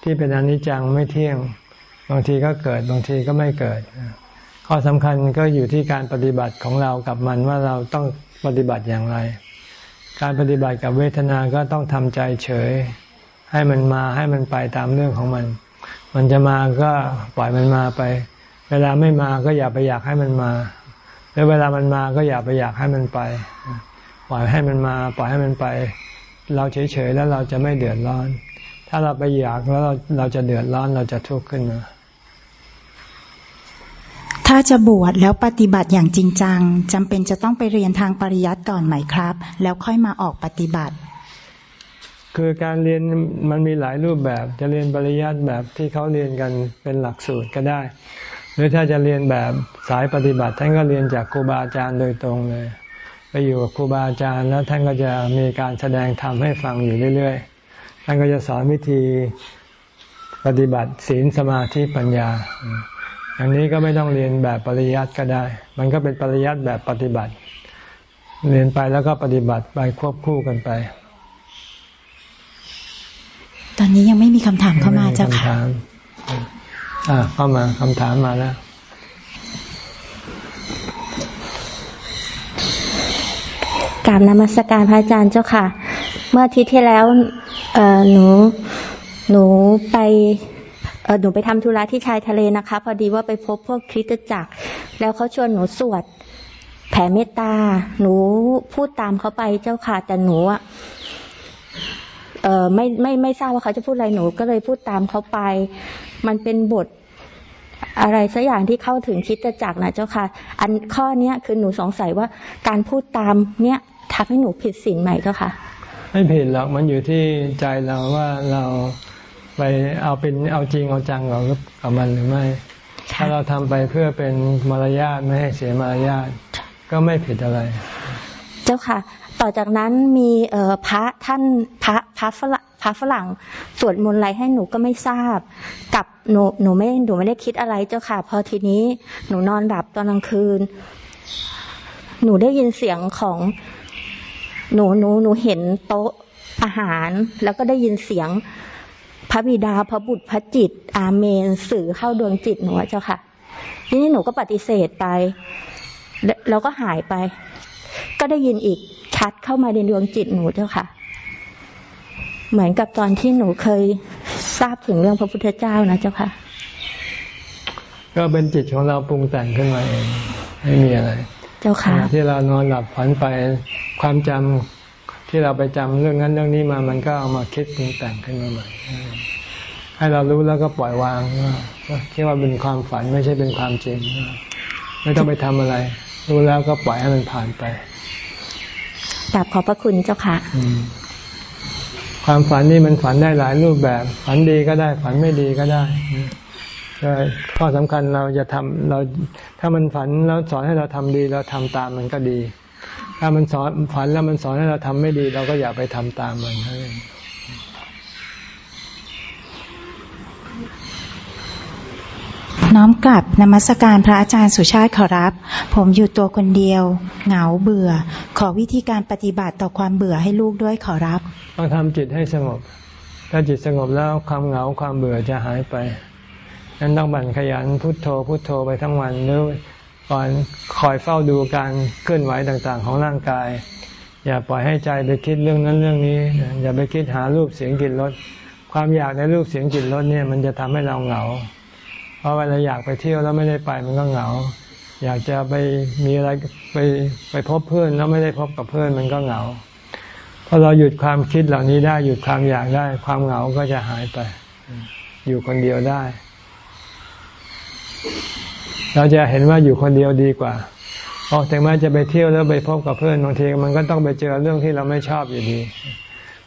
ที่เป็นอนิจจังไม่เที่ยง บางทีก็เกิดบางทีก็ไม่เกิด ข้อสำคัญก็อยู่ที่การปฏิบัติของเรากับมันว่าเราต้องปฏิบัติอย่างไร การปฏิบัติกับเวทนาก็ต้องทำใจเฉย ให้มันมาให้มันไปตามเรื่องของมัน มันจะมาก็ปล่อยมันมาไป เวลาไม่มาก็อย่าไปอยากให้มันมา แล้วเวลามันมาก็อย่าไปอยากให้มันไป ปล่อยให้มันมา ปล่อยให้มันไป เราเฉยๆแล้วเราจะไม่เดือดร้อน ถ้าเราไปอยากแล้วเราเราจะเดือดร้อนเราจะทุกข์ขึ้นมาถ้าจะบวชแล้วปฏิบัติอย่างจริงจังจำเป็นจะต้องไปเรียนทางปริยัติก่อนไหมครับ แล้วค่อยมาออกปฏิบัติ คือการเรียนมันมีหลายรูปแบบ จะเรียนปริยัติแบบที่เขาเรียนกันเป็นหลักสูตรก็ได้ หรือถ้าจะเรียนแบบสายปฏิบัติ ท่านก็เรียนจากครูบาอาจารย์โดยตรงเลย ไปอยู่กับครูบาอาจารย์แล้วท่านก็จะมีการแสดงธรรมให้ฟังอยู่เรื่อยๆ ท่านก็จะสอนวิธีปฏิบัติศีลสมาธิปัญญา อย่างนี้ก็ไม่ต้องเรียนแบบปริยัติก็ได้ มันก็เป็นปริยัติแบบปฏิบัติ เรียนไปแล้วก็ปฏิบัติไปควบคู่กันไป ตอนนี้ยังไม่มีคำถามเข้ามาเจ้าค่ะ อ่าเข้ามาคำถามมาแล้วกราบนมัสการพระอาจารย์เจ้าค่ะ เมื่ออาทิตย์ที่แล้วเออหนูหนูไปเออหนูไปทำธุระที่ชายทะเลนะคะ พอดีว่าไปพบพวกคริสตจักร แล้วเขาชวนหนูสวดแผ่เมตตา หนูพูดตามเขาไปเจ้าค่ะแต่หนูอะ เออไม่ไม่ไม่ทราบว่าเขาจะพูดอะไรหนู ก็เลยพูดตามเขาไป มันเป็นบทอะไรสักอย่างที่เข้าถึงคิดจักนะเจ้าค่ะ อันข้อเนี้ยคือหนูสงสัยว่าการพูดตามเนี้ยทำให้หนูผิดศีลไหมเจ้าค่ะ ไม่ผิดหรอกมันอยู่ที่ใจเราว่าเราไปเอาเป็นเอาจริงเอาจังเรากับมันหรือไม่ ถ้าเราทำไปเพื่อเป็นมารยาทไม่ให้เสียมารยาทก็ไม่ผิดอะไร เจ้าค่ะ ต่อจากนั้นมีเออพระท่านพระพระฝรั่งพระฝรั่งสวดมนต์อะไรให้หนูก็ไม่ทราบ กับหนูหนูไม่หนูไม่ได้คิดอะไรเจ้าค่ะ พอทีนี้หนูนอนหลับตอนกลางคืน หนูได้ยินเสียงของหนูหนูหนูเห็นโต๊ะอาหาร แล้วก็ได้ยินเสียงพระบิดาพระบุตรพระจิต อาเมนสื่อเข้าดวงจิตหนูเจ้าค่ะ ทีนี้หนูก็ปฏิเสธไป แล้วก็หายไป ก็ได้ยินอีกชัดเข้ามาในดวงจิตหนูเจ้าค่ะ เหมือนกับตอนที่หนูเคยทราบถึงเรื่องพระพุทธเจ้านะเจ้าค่ะ ก็เป็นจิตของเราปรุงแต่งขึ้นมาเองไม่มีอะไร เจ้าค่ะ ที่เรานอนหลับฝันไปความจำที่เราไปจำเรื่องนั้นเรื่องนี้มา มันก็เอามาคิดปรุงแต่งขึ้นมาใหม่ให้เรารู้แล้วก็ปล่อยวางว่าคิดว่าเป็นความฝันไม่ใช่เป็นความจริงไม่ต้องไปทำอะไร รู้แล้วก็ปล่อยให้มันผ่านไปกราบขอบพระคุณเจ้าค่ะความฝันนี่มันฝันได้หลายรูปแบบ ฝันดีก็ได้ ฝันไม่ดีก็ได้ข้อสำคัญเราจะทำเรา ถ้ามันฝันแล้วสอนให้เราทำดี เราทำตามมันก็ดี ถ้ามันสอนฝันแล้วมันสอนให้เราทำไม่ดี เราก็อย่าไปทำตามมันนั่นเอง น้อมกลับนมัสการพระอาจารย์สุชาติขอรับ ผมอยู่ตัวคนเดียว เหงาเบื่อ ขอวิธีการปฏิบัติต่อความเบื่อให้ลูกด้วยขอรับ ต้องทำจิตให้สงบ ถ้าจิตสงบแล้วความเหงาความเบื่อจะหายไปนั้นต้องบั่นขยันพุทโธพุทโธไปทั้งวันหรือก่อนคอยเฝ้าดูการเคลื่อนไหวต่างๆ ของร่างกาย อย่าปล่อยให้ใจไปคิดเรื่องนั้นเรื่องนี้ อย่าไปคิดหารูปเสียงกลิ่นรสความอยากในรูปเสียงกลิ่นรสเนี่ยมันจะทำให้เราเหงา เพราะเวลาอยากไปเที่ยวแล้วไม่ได้ไปมันก็เหงา อยากจะไปมีอะไรไปไปพบเพื่อนแล้วไม่ได้พบกับเพื่อนมันก็เหงาพอเราหยุดความคิดเหล่านี้ได้หยุดความอยากได้ ความเหงาก็จะหายไป อยู่คนเดียวได้ เราจะเห็นว่าอยู่คนเดียวดีกว่าพอถึงแม้จะไปเที่ยวแล้วไปพบกับเพื่อนบางทีมันก็ต้องไปเจอเรื่องที่เราไม่ชอบอยู่ดี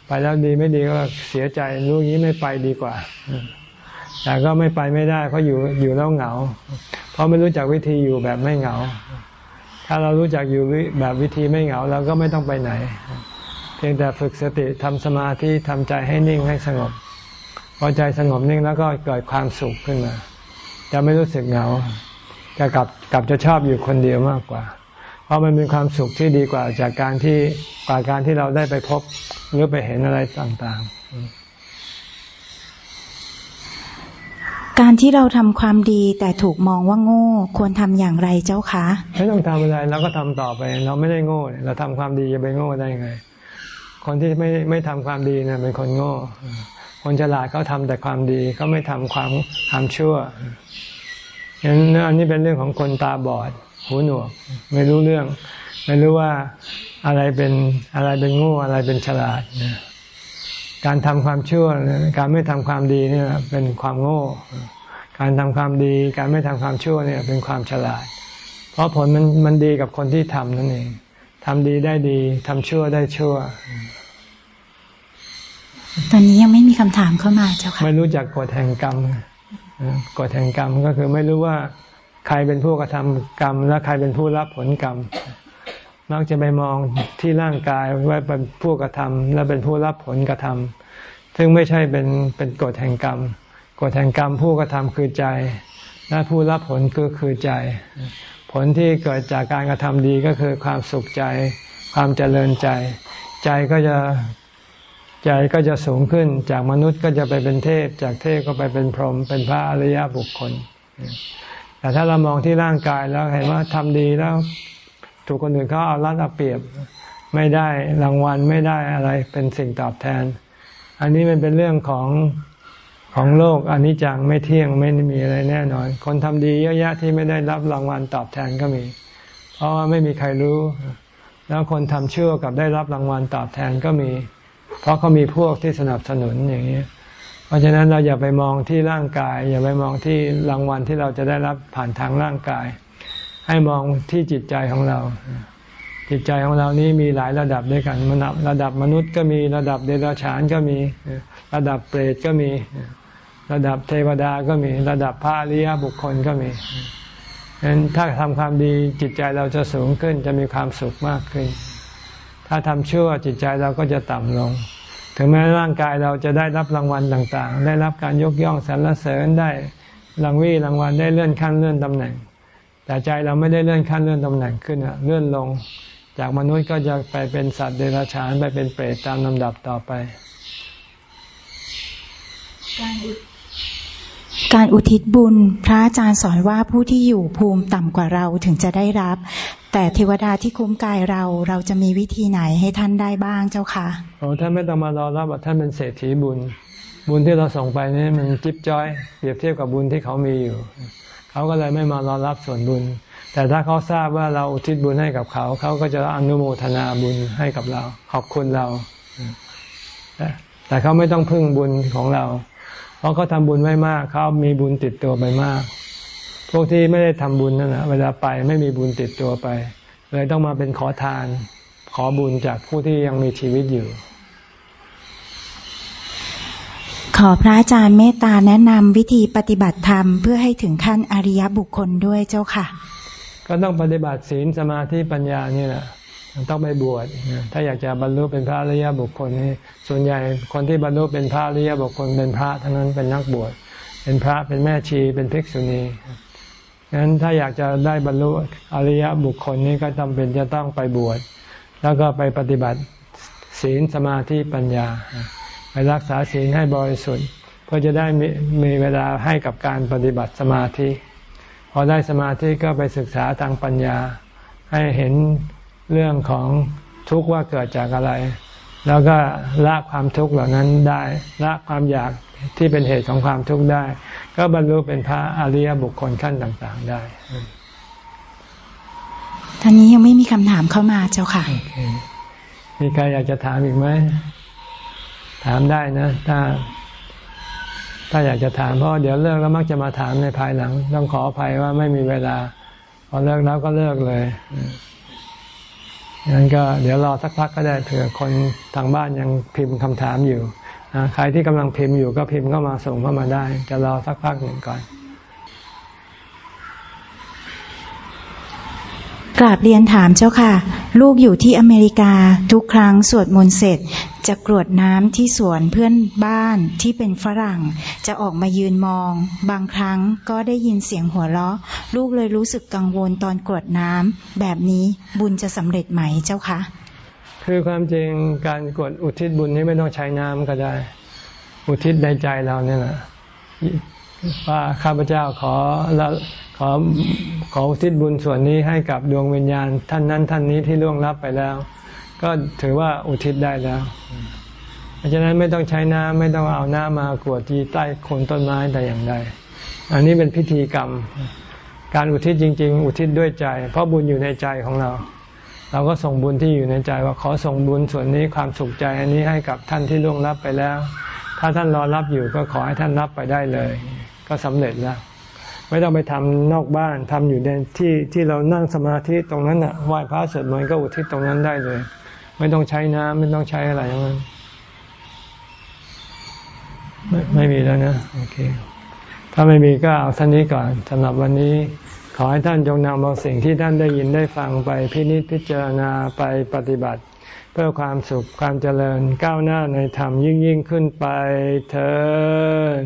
ไปแล้วดีไม่ดีก็เสียใจรู้งี้ไม่ไปดีกว่า แต่ก็ไม่ไปไม่ได้ เพราะอยู่อยู่แล้วเหงา เพราะไม่รู้จักวิธีอยู่แบบไม่เหงา ถ้าเรารู้จักอยู่แบบวิธีไม่เหงาเราก็ไม่ต้องไปไหน เพียงแต่ฝึกสติทำสมาธิทำใจให้นิ่งให้สงบ พอใจสงบนิ่งแล้วก็เกิดความสุขขึ้นมา จะไม่รู้สึกเหงา จะกลับกลับจะชอบอยู่คนเดียวมากกว่า เพราะมันเป็นความสุขที่ดีกว่าจากการที่กว่าการที่เราได้ไปพบหรือไปเห็นอะไรต่างๆ การที่เราทำความดีแต่ถูกมองว่าโง่ ควรทำอย่างไรเจ้าคะไม่ต้องทำอะไรเราก็ทำต่อไป เราไม่ได้โง่ เราทำความดีจะไปโง่ได้ไง คนที่ไม่ไม่ทำความดีเนี่ยเป็นคนโง่ คนฉลาดเขาทาแต่ความดีเขาไม่ทำความความชั่วอย่างนั้นอันนี้เป็นเรื่องของคนตาบอด หูหนวก ไม่รู้เรื่อง ไม่รู้ว่าอะไรเป็นอะไรเป็นโง่อะไรเป็นฉลาดนะ การทำความชั่วการไม่ทำความดีนี่เป็นความโง่ การทำความดี การไม่ทำความชั่วเนี่ยเป็นความฉลาด เพราะผลมันมันดีกับคนที่ทำนั่นเองทำดีได้ดีทำชั่วได้ชั่ว ตอนนี้ยังไม่มีคำถามเข้ามาเจ้าค่ะไม่รู้จักกฎแห่งกรรมกฎแห่งกรรมก็คือไม่รู้ว่าใครเป็นผู้กระทำกรรม และใครเป็นผู้รับผลกรรม มักจะไปมองที่ร่างกายว่าเป็นผู้กระทำและเป็นผู้รับผลกระทำซึ่งไม่ใช่เป็นเป็นกฎแห่งกรรมกฎแห่งกรรมผู้กระทำคือใจ และผู้รับผลก็คือใจ ผลที่เกิดจากการกระทำดีก็คือความสุขใจ ความเจริญใจ ใจก็จะใจก็จะสูงขึ้นจากมนุษย์ก็จะไปเป็นเทพ จากเทพก็ไปเป็นพรหมเป็นพระอริยบุคคล แต่ถ้าเรามองที่ร่างกายแล้วเห็นว่าทำดีแล้ว ถูกคนอื่นเขาเอารัดเอาเปรียบไม่ได้รางวัลไม่ได้อะไรเป็นสิ่งตอบแทน อันนี้มันเป็นเรื่องของของโลกอันนี้จังไม่เที่ยงไม่มีอะไรแน่นอน คนทำดีเยอะแยะที่ไม่ได้รับรางวัลตอบแทนก็มี เพราะว่าไม่มีใครรู้ แล้วคนทำชั่วกับได้รับรางวัลตอบแทนก็มี เพราะเขามีพวกที่สนับสนุนอย่างนี้เพราะฉะนั้นเราอย่าไปมองที่ร่างกาย อย่าไปมองที่รางวัลที่เราจะได้รับผ่านทางร่างกาย ให้มองที่จิตใจของเรา จิตใจของเรานี้มีหลายระดับด้วยกันระดับมนุษย์ก็มีระดับเดรัจฉานก็มี ระดับเปรตก็มี ระดับเทวดาก็มี ระดับพระอริยบุคคลก็มีฉะนั้นถ้าทำความดีจิตใจเราจะสูงขึ้นจะมีความสุขมากขึ้น ถ้าทำชั่วจิตใจเราก็จะต่ำลง ถึงแม้ร่างกายเราจะได้รับรางวัลต่างๆ ได้รับการยกย่องสรรเสริญได้รางวีรางวัลได้เลื่อนขั้นเลื่อนตำแหน่ง แต่ใจเราไม่ได้เลื่อนขั้นเลื่อนตำแหน่งขึ้นอะเลื่อนลง จากมนุษย์ก็จะไปเป็นสัตว์เดรัจฉานไปเป็นเปรตตามลำดับต่อไปการอุทิศบุญ พระอาจารย์สอนว่าผู้ที่อยู่ภูมิต่ำกว่าเราถึงจะได้รับ แต่เทวดาที่คุ้มกายเราเราจะมีวิธีไหนให้ท่านได้บ้างเจ้าค่ะโอ้ท่านไม่ต้องมารอรับท่านเป็นเศรษฐีบุญ บุญที่เราส่งไปนี่มันจิ๊บจ้อย เปรียบเทียบกับบุญที่เขามีอยู่ เขาก็เลยไม่มารอรับส่วนบุญ แต่ถ้าเขาทราบว่าเราอุทิศบุญให้กับเขา เขาก็จะอนุโมทนาบุญให้กับเรา ขอบคุณเรา แต่เขาไม่ต้องพึ่งบุญของเรา เพราะเขาทำบุญไม่มาก เขามีบุญติดตัวไปมาก พวกที่ไม่ได้ทำบุญนั่นแหะเวลาไปไม่มีบุญติดตัวไป เลยต้องมาเป็นขอทาน ขอบุญจากผู้ที่ยังมีชีวิตอยู่ ขอพระอาจารย์เมตตาแนะนำวิธีปฏิบัติธรรมเพื่อให้ถึงขั้นอริยบุคคลด้วยเจ้าค่ะ ก็ต้องปฏิบัติศีลสมาธิปัญญานี่แหละต้องไปบวชถ้าอยากจะบรรลุเป็นพระอริยบุคคลนี่ส่วนใหญ่คนที่บรรลุเป็นพระอริยบุคคลเป็นพระทั้งนั้นเป็นนักบวชเป็นพระเป็นแม่ชีเป็นภิกษุณีงั้นถ้าอยากจะได้บรรลุอริยบุคคลนี้ก็จำเป็นจะต้องไปบวชแล้วก็ไปปฏิบัติศีลสมาธิปัญญา ไปรักษาศีลให้บริสุทธิ์เพื่อจะได้มีมีเวลาให้กับการปฏิบัติสมาธิ พอได้สมาธิก็ไปศึกษาทางปัญญา ให้เห็นเรื่องของทุกข์ว่าเกิดจากอะไร แล้วก็ละความทุกข์เหล่านั้นได้ละความอยากที่เป็นเหตุของความทุกข์ได้ ก็บรรลุเป็นพระอริยบุคคลขั้นต่างๆได้ท่านนี้ยังไม่มีคำถามเข้ามาเจ้าค่ะ มีใครอยากจะถามอีกไหม ถามได้นะ ถ้า ถ้าอยากจะถามเพราะเดี๋ยวเลิกแล้วมักจะมาถามในภายหลัง ต้องขออภัยว่าไม่มีเวลา พอเลิกแล้วก็เลิกเลยงั้นก็เดี๋ยวรอสักพักก็ได้เผื่อคนทางบ้านยังพิมพ์คำถามอยู่ใครที่กำลังพิมพ์อยู่ก็พิมพ์เข้ามาส่งเข้ามาได้ จะรอสักพักหนึ่งก่อน กราบเรียนถามเจ้าค่ะ ลูกอยู่ที่อเมริกาทุกครั้งสวดมนต์เสร็จ จะกรวดน้ำที่สวนเพื่อนบ้านที่เป็นฝรั่ง จะออกมายืนมอง บางครั้งก็ได้ยินเสียงหัวเราะ ลูกเลยรู้สึกกังวลตอนกรวดน้ำแบบนี้บุญจะสำเร็จไหมเจ้าคะคือความจริงการกวดอุทิศบุญนี้ไม่ต้องใช้น้ำก็ได้ อุทิศในใจเราเนี่ยแหละว่าข้าพเจ้าขอละ ขอขออุทิศบุญส่วนนี้ให้กับดวงวิญญาณท่านนั้นท่านนี้ที่ล่วงลับไปแล้ว ก็ถือว่าอุทิศได้แล้ว เพราะฉะนั้นไม่ต้องใช้น้ำไม่ต้องเอาน้ำมากวดที่ใต้โคนต้นไม้แต่อย่างใด อันนี้เป็นพิธีกรรม การอุทิศจริง ๆ อุทิศด้วยใจ เพราะบุญอยู่ในใจของเรา เราก็ส่งบุญที่อยู่ในใจว่าขอส่งบุญส่วนนี้ความสุขใจอันนี้ให้กับท่านที่ล่วงลับไปแล้ว ถ้าท่านรอรับอยู่ก็ขอให้ท่านรับไปได้เลย ก็สำเร็จแล้ว ไม่ต้องไปทำนอกบ้านทำอยู่ในที่ที่เรานั่งสมาธิตรงนั้นน่ะไหว้พระสวดมนต์ก็อุทิศตรงนั้นได้เลย ไม่ต้องใช้น้ำไม่ต้องใช้อะไรอย่างนั้นไม่ไม่มีแล้วนะโอเค ถ้าไม่มีก็เอาท่านนี้ก่อนสำหรับวันนี้ ขอให้ท่านจงนำเอาสิ่งที่ท่านได้ยินได้ฟังไปพินิจพิจารณาไปปฏิบัติ เพื่อความสุขความเจริญก้าวหน้าในธรรมยิ่งยิ่งขึ้นไปเถิด